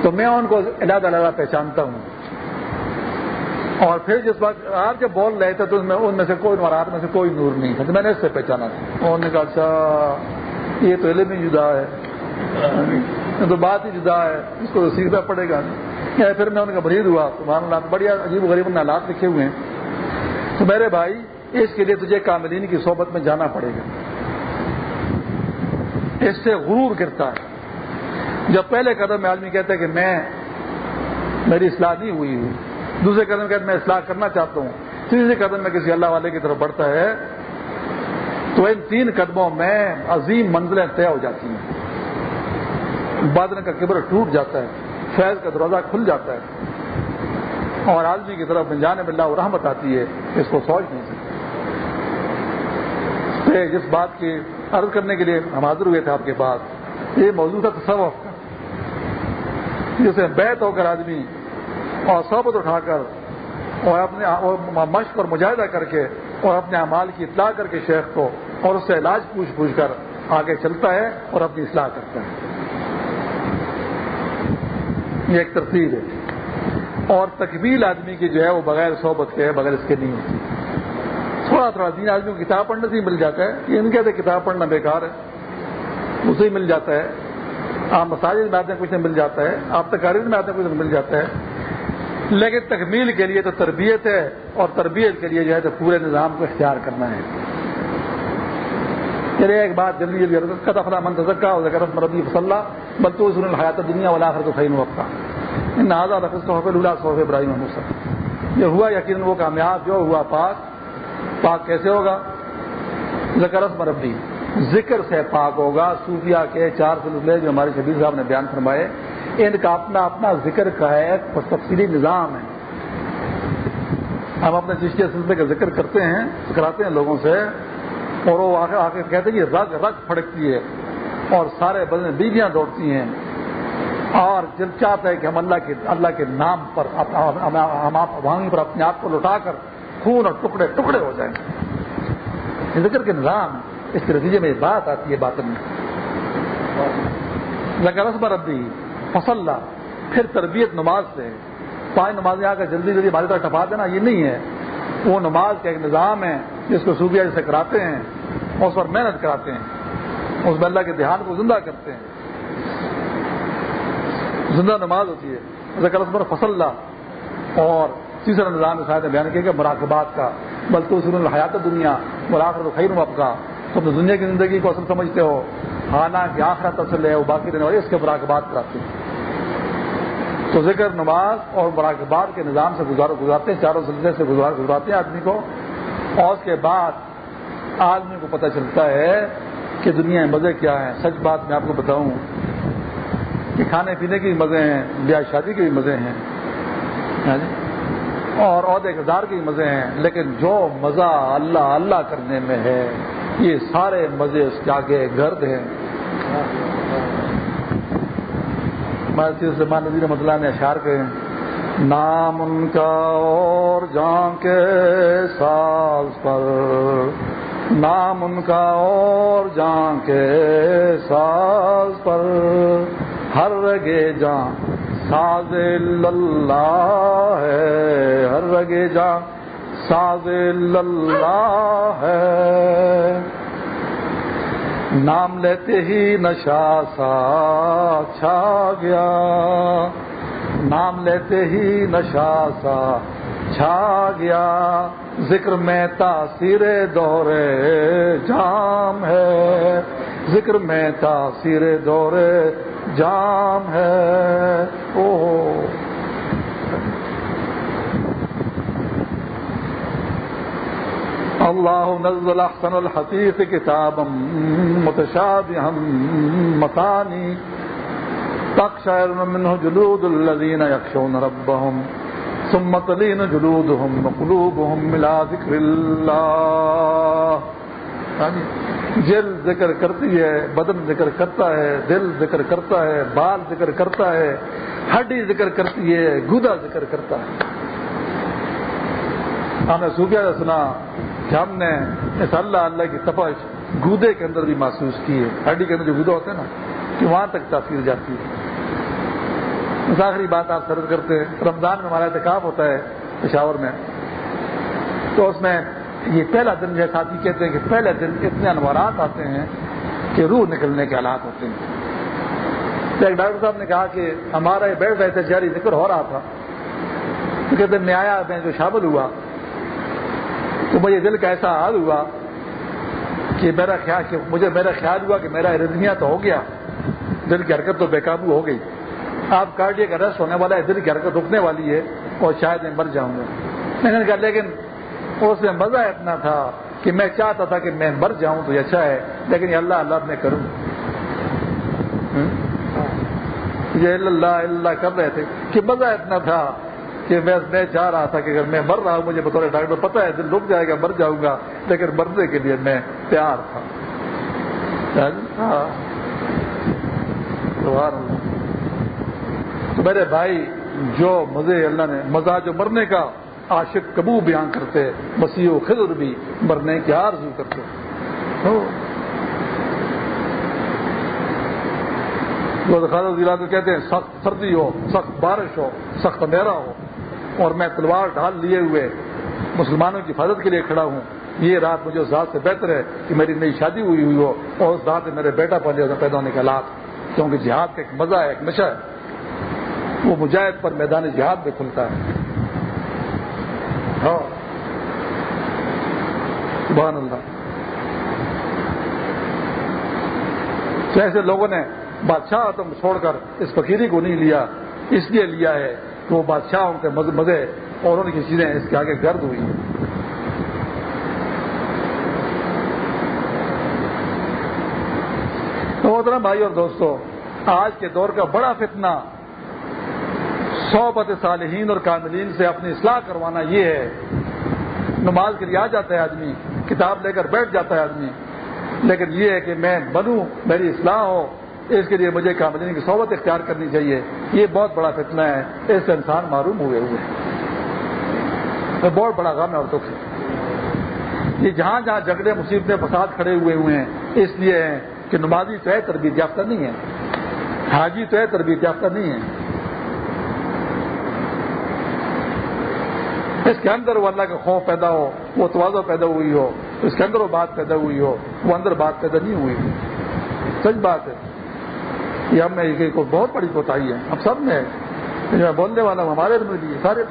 تو میں ان کو علیحدہ علیحدہ پہچانتا ہوں۔ اور پھر جس بات آپ جب بول رہے تھے تو ان میں سے کوئی نوارات میں سے کوئی نور نہیں تھا، تو میں نے اس سے پہچانا تھا۔ انہوں نے کہا اچھا یہ تو علم ہی جدا ہے۔ تو بات ہی جدا ہے، اس کو سیکھنا پڑے گا۔ پھر میں ان کا برید ہوا۔ تو اللہ بڑھیا عجیب غریب نے حالات لکھے ہوئے ہیں۔ تو میرے بھائی، اس کے لیے تجھے کاملین کی صحبت میں جانا پڑے گا۔ اس سے غرور گرتا ہے۔ جب پہلے قدم میں آدمی کہتا ہے کہ میں میری اصلاح نہیں ہوئی ہوں دوسرے قدم کہتے میں اصلاح کرنا چاہتا ہوں۔ تیسرے قدم میں کسی اللہ والے کی طرف بڑھتا ہے، تو ان تین قدموں میں عظیم منزلیں طے ہو جاتی ہیں۔ بادن کا کبر ٹوٹ جاتا ہے، فیض کا دروازہ کھل جاتا ہے۔ اور آدمی کی طرف جانے میں اللہ رحمت آتی ہے، اس کو سوچ نہیں سکتے جس بات کی عرض کرنے کے لیے ہم حاضر ہوئے تھے آپ کے پاس، یہ موضوع تھا تصوف کا۔ جسے بیت ہو کر آدمی اور صحبت اٹھا کر اور اپنے مشق اور مجاہدہ کر کے اور اپنے اعمال کی اطلاع کر کے شیخ کو اور اس سے علاج پوچھ پوچھ کر آگے چلتا ہے اور اپنی اصلاح کرتا ہے۔ یہ ایک ترتیب ہے۔ اور تکمیل آدمی کی جو ہے وہ بغیر صحبت کے ہے، بغیر اس کے نہیں ہوتی تھوڑا تھوڑا دین آدمی کو کتاب پڑھنے سے ہی مل جاتا ہے۔ یہ ان کہتے کتاب پڑھنا بیکار ہے، اسے ہی مل جاتا ہے۔ آپ مساجد میں آتے ہیں، کچھ نہیں مل جاتا ہے۔ آپ تقاریر میں آتے ہیں، کچھ نہیں مل جاتا ہے۔ لیکن تکمیل کے لیے تو تربیت ہے اور تربیت کے لیے جو ہے تو پورے نظام کو اختیار کرنا ہے۔ چلیے ایک بات جلدی جلدی افلا منتظر رسم ربی وسلح بلتو الحیات دنیا والا آخر تو فین وقت ان صحف اللہ صحف ابراہیم محمد یہ ہوا یقین وہ کامیاب جو ہوا پاک۔ پاک کیسے ہوگا؟ ذکر رسم ربی۔ ذکر سے پاک ہوگا۔ صوفیہ کے چار سلسلے جو ہمارے شبیر صاحب نے بیان فرمائے۔ ان کا اپنا اپنا ذکر کا ایک تفصیلی نظام ہے۔ ہم اپنے چشتیہ سلسلے کا ذکر کرتے ہیں کراتے ہیں لوگوں سے، اور وہ آ کے کہتے ہیں کہ رگ رگ پھڑکتی ہے، اور سارے بدن بیویاں دوڑتی ہیں۔ اور دل چاہتا ہے کہ ہم اللہ کے اللہ کے نام پر ہم وہیں پر اپنے آپ کو لوٹا کر خون اور ٹکڑے ٹکڑے ہو جائیں۔ یہ ذکر کے نظام اس کے نتیجے میں بات آتی ہے بات میں۔ لگا رسم ربی۔ فصل پھر تربیت نماز سے۔ پانچ نمازیں آ کر جلدی جلدی ہماری طرح ٹپا دینا، یہ نہیں ہے۔ وہ نماز کا ایک نظام ہے جس کو صوبیہ جیسے کراتے ہیں اس پر محنت کراتے ہیں۔ اس میں اللہ کے دھیان کو زندہ کرتے ہیں۔ زندہ نماز ہوتی ہے۔ فصل اور تیسرا نظام کے ساتھ بیان کیا کہ مراقبات کا۔ بلکہ اس حیات دنیا مراقب خیر مب کا تم دنیا کی زندگی کو اصل سمجھتے ہو، حالانکہ آخرت اصل ہے، وہ باقی دن والے اس کے مراقبات کراتے ہیں۔ تو ذکر نماز اور مراقبات کے نظام سے گزار گزارتے ہیں، چاروں سلسلے سے گزار گزارتے ہیں آدمی کو۔ اور اس کے بعد آدمی کو پتہ چلتا ہے کہ دنیا میں مزے کیا ہیں۔ سچ بات میں آپ کو بتاؤں کہ کھانے پینے کے بھی مزے ہیں، بیاہ شادی کے بھی مزے ہیں۔ ہاں جی؟ اور عہدے کردار کے بھی مزے ہیں، لیکن جو مزہ اللہ اللہ کرنے میں ہے، یہ سارے مزے اس کے آگے گرد ہیں۔ نظیر مطلع نے اشار کے نام ان کا اور جان کے ساز پر۔ نام ان کا اور جان کے ساز پر۔ ہر رگے جان ساز اللہ ہے۔ ہر رگے جان ساز اللہ ہے۔ نام لیتے ہی نشا سا چھا گیا۔ نام لیتے ہی نشا سا چھا گیا۔ ذکر میں تاثیر دورے جام ہے۔ ذکر میں تاثیر دورے جام ہے۔ او اللہ نزل احسن الحدیث کتابا متشابہا مثانی تقشعر منه جلود الذين يخشون ربهم ثم تلين جلودهم وقلوبهم ملا ذکر اللہ یعنی جل ذکر کرتی ہے، بدن ذکر کرتا ہے، دل ذکر کرتا ہے، بال ذکر کرتا ہے، ہڈی ذکر کرتی ہے گودا ذکر کرتا ہے۔ ہم نے صوفیہ سنا۔ کہ ہم نے اس اللہ اللہ کی تپش گودے کے اندر بھی محسوس کی ہے۔ ہڈی کے اندر جو گودا ہوتا ہے نا، کہ وہاں تک تاثیر جاتی ہے۔ آخری بات آپ سرد کرتے ہیں، رمضان میں ہمارا احتکاب ہوتا ہے پشاور میں۔ تو اس میں یہ پہلا دن جو ساتھی کہتے ہیں کہ پہلے دن اتنے انوارات آتے ہیں کہ روح نکلنے کے حالات ہوتے ہیں۔ تو ایک ڈاکٹر صاحب نے کہا کہ ہمارا یہ بیٹھ رہے تھے جاری ذکر ہو رہا تھا۔ کہتے میں آیا، میں جو شامل ہوا تو مجھے دل کا ایسا حال ہوا کہ میرا خیال کہ مجھے میرا خیال ہوا کہ میرا ارزمیا تو ہو گیا۔ دل کی حرکت تو بے قابو ہو گئی۔ آپ کارڈیا کا رس ہونے والا ہے، دل کی حرکت رکنے والی ہے اور شاید میں مر جاؤں گا۔ میں نے کہا، لیکن اس میں مزہ اتنا تھا کہ میں چاہتا تھا کہ میں مر جاؤں تو یہ اچھا ہے، لیکن یہ اللہ اللہ میں کروں۔ یہ اللہ اللہ کر رہے تھے کہ مزہ اتنا تھا کہ میں میں چاہ رہا تھا کہ اگر میں مر رہا ہوں، مجھے بطور ڈاکٹر پتا ہے، دل رک جائے گا، مر جاؤں گا، لیکن مرنے کے لیے میں تیار تھا۔ ہاں جی؟ ہاں۔ تو میرے بھائی، جو مزے اللہ نے، مزہ جو مرنے کا عاشق کبو بیان کرتے، مسیح و خضر بھی مرنے کی آرزو کرتے۔ ضلع کو کہتے ہیں، سخت سردی ہو، سخت بارش ہو، سخت اندھیرا ہو۔ اور میں تلوار ڈھال لیے ہوئے مسلمانوں کی حفاظت کے لیے کھڑا ہوں۔ یہ رات مجھے اس ذات سے بہتر ہے کہ میری نئی شادی ہوئی ہوئی ہو اور اس رات سے میرے بیٹا پہلے پیدا ہونے کے حالات کیونکہ جہاد کا ایک مزہ ہے، ایک نشہ ہے۔ وہ مجاہد پر میدان جہاد میں کھلتا ہے۔ ہاں۔ سبحان اللہ۔ ایسے لوگوں نے بادشاہ تم چھوڑ کر اس فقیری کو نہیں لیا؟ اس لیے لیا ہے۔ کہ وہ بادشاہ کے مزے اور ان کی چیزیں اس کے آگے گرد ہوئی تو محترم بھائی اور دوستو، آج کے دور کا بڑا فتنہ صحبت صالحین اور کاملین سے اپنی اصلاح کروانا یہ ہے۔ نماز کے لیے آ جاتا ہے آدمی، کتاب لے کر بیٹھ جاتا ہے آدمی، لیکن یہ ہے کہ میں بنوں، میری اصلاح ہو۔ اس کے لیے مجھے کاملین یعنی کی صحبت اختیار کرنی چاہیے۔ یہ بہت بڑا فتنہ ہے۔ اس سے انسان معروم ہوئے ہوئے۔ ہیں بہت بڑا غم ہے اور دکھ ہے یہ جہاں جہاں جھگڑے، مصیبتیں، فساد کھڑے ہوئے ہوئے ہیں، اس لیے کہ نمازی تو ہے، تربیت یافتہ نہیں ہے۔ حاجی تو ہے، تربیت یافتہ نہیں ہے۔ اس کے اندر وہ اللہ کا خوف پیدا ہو، وہ توازہ پیدا ہوئی ہو، اس کے اندر وہ بات پیدا ہوئی ہو، وہ اندر بات پیدا نہیں ہوئی۔ سچ بات ہے۔ یہ ہم میں کو بہت بڑی کوتاہی ہے۔ اب سب میں جو بولنے والا ہوں ہمارے میں بھی سارے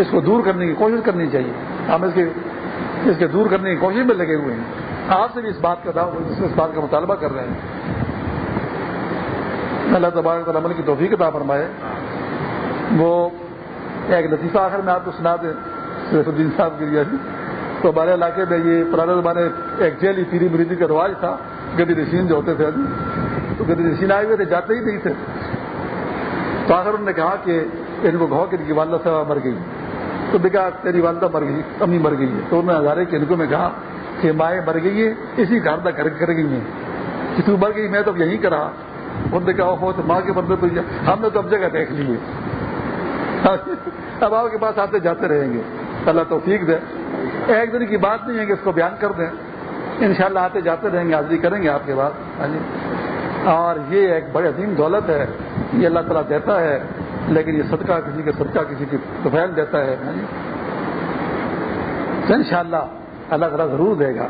اس کو دور کرنے کی کوشش کرنی چاہیے۔ ہم اس کے اس کے دور کرنے کی کوشش میں لگے ہوئے ہیں۔ آپ سے بھی اس بات کا اس بات کا مطالبہ کر رہے ہیں۔ اللہ تبارک عمل کی توفیق عطا فرمائے۔ وہ ایک لطیفہ آخر میں آپ کو سنا دیں۔ سیف الدین صاحب کے لیے۔ تو ہمارے علاقے میں یہ پرانے زمانے ایک جیلی پیری مریدی کا رواج تھا۔ گدی نشین جو ہوتے تھے۔ تو گدی نشین آئے ہوئے تھے جاتے ہی نہیں تھے۔ تو آخر انہوں نے کہا کہ ان کو کہو کہ ان کی والدہ صاحب مر گئی۔ تو دیکھا تیری والدہ مر گئی، امی مر گئی ہے۔ تو انہوں نے ہزارے کے انکوں میں کہا کہ مائیں مر گئی ہے اسی گھر تک کر گئی ہیں۔ کہ تو مر گئی، میں تو یہیں کرا۔ انہوں نے کہا ہو تو ماں کے بندے تو ہم نے تو اب جگہ دیکھ لی ہے۔ اب آپ کے پاس آتے جاتے رہیں گے۔ اللہ توفیق دے۔ ایک دن کی بات نہیں ہے کہ اس کو بیان کر دیں۔ انشاءاللہ آتے جاتے رہیں گے، حاضری کریں گے آپ کے بعد۔ ہاں جی۔ اور یہ ایک بڑی عظیم دولت ہے، یہ اللہ تعالیٰ دیتا ہے، لیکن یہ صدقہ کسی کے صدقہ کسی کی طفیل دیتا ہے۔ ان شاء اللہ اللہ تعالیٰ ضرور دے گا۔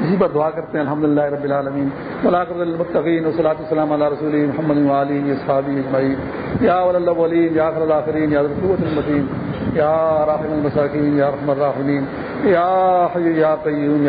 اسی پر دعا کرتے ہیں الحمد للہ رب العالمین۔ المطقین وصلاۃ السلام علیہ رسول محمد علی صحابی اجمعین۔ یا ولین یا خل الآخرین یا رسوت المدین یا رحم المساکین، یا رحم الراحمین۔ یا حی یا قیوم، یا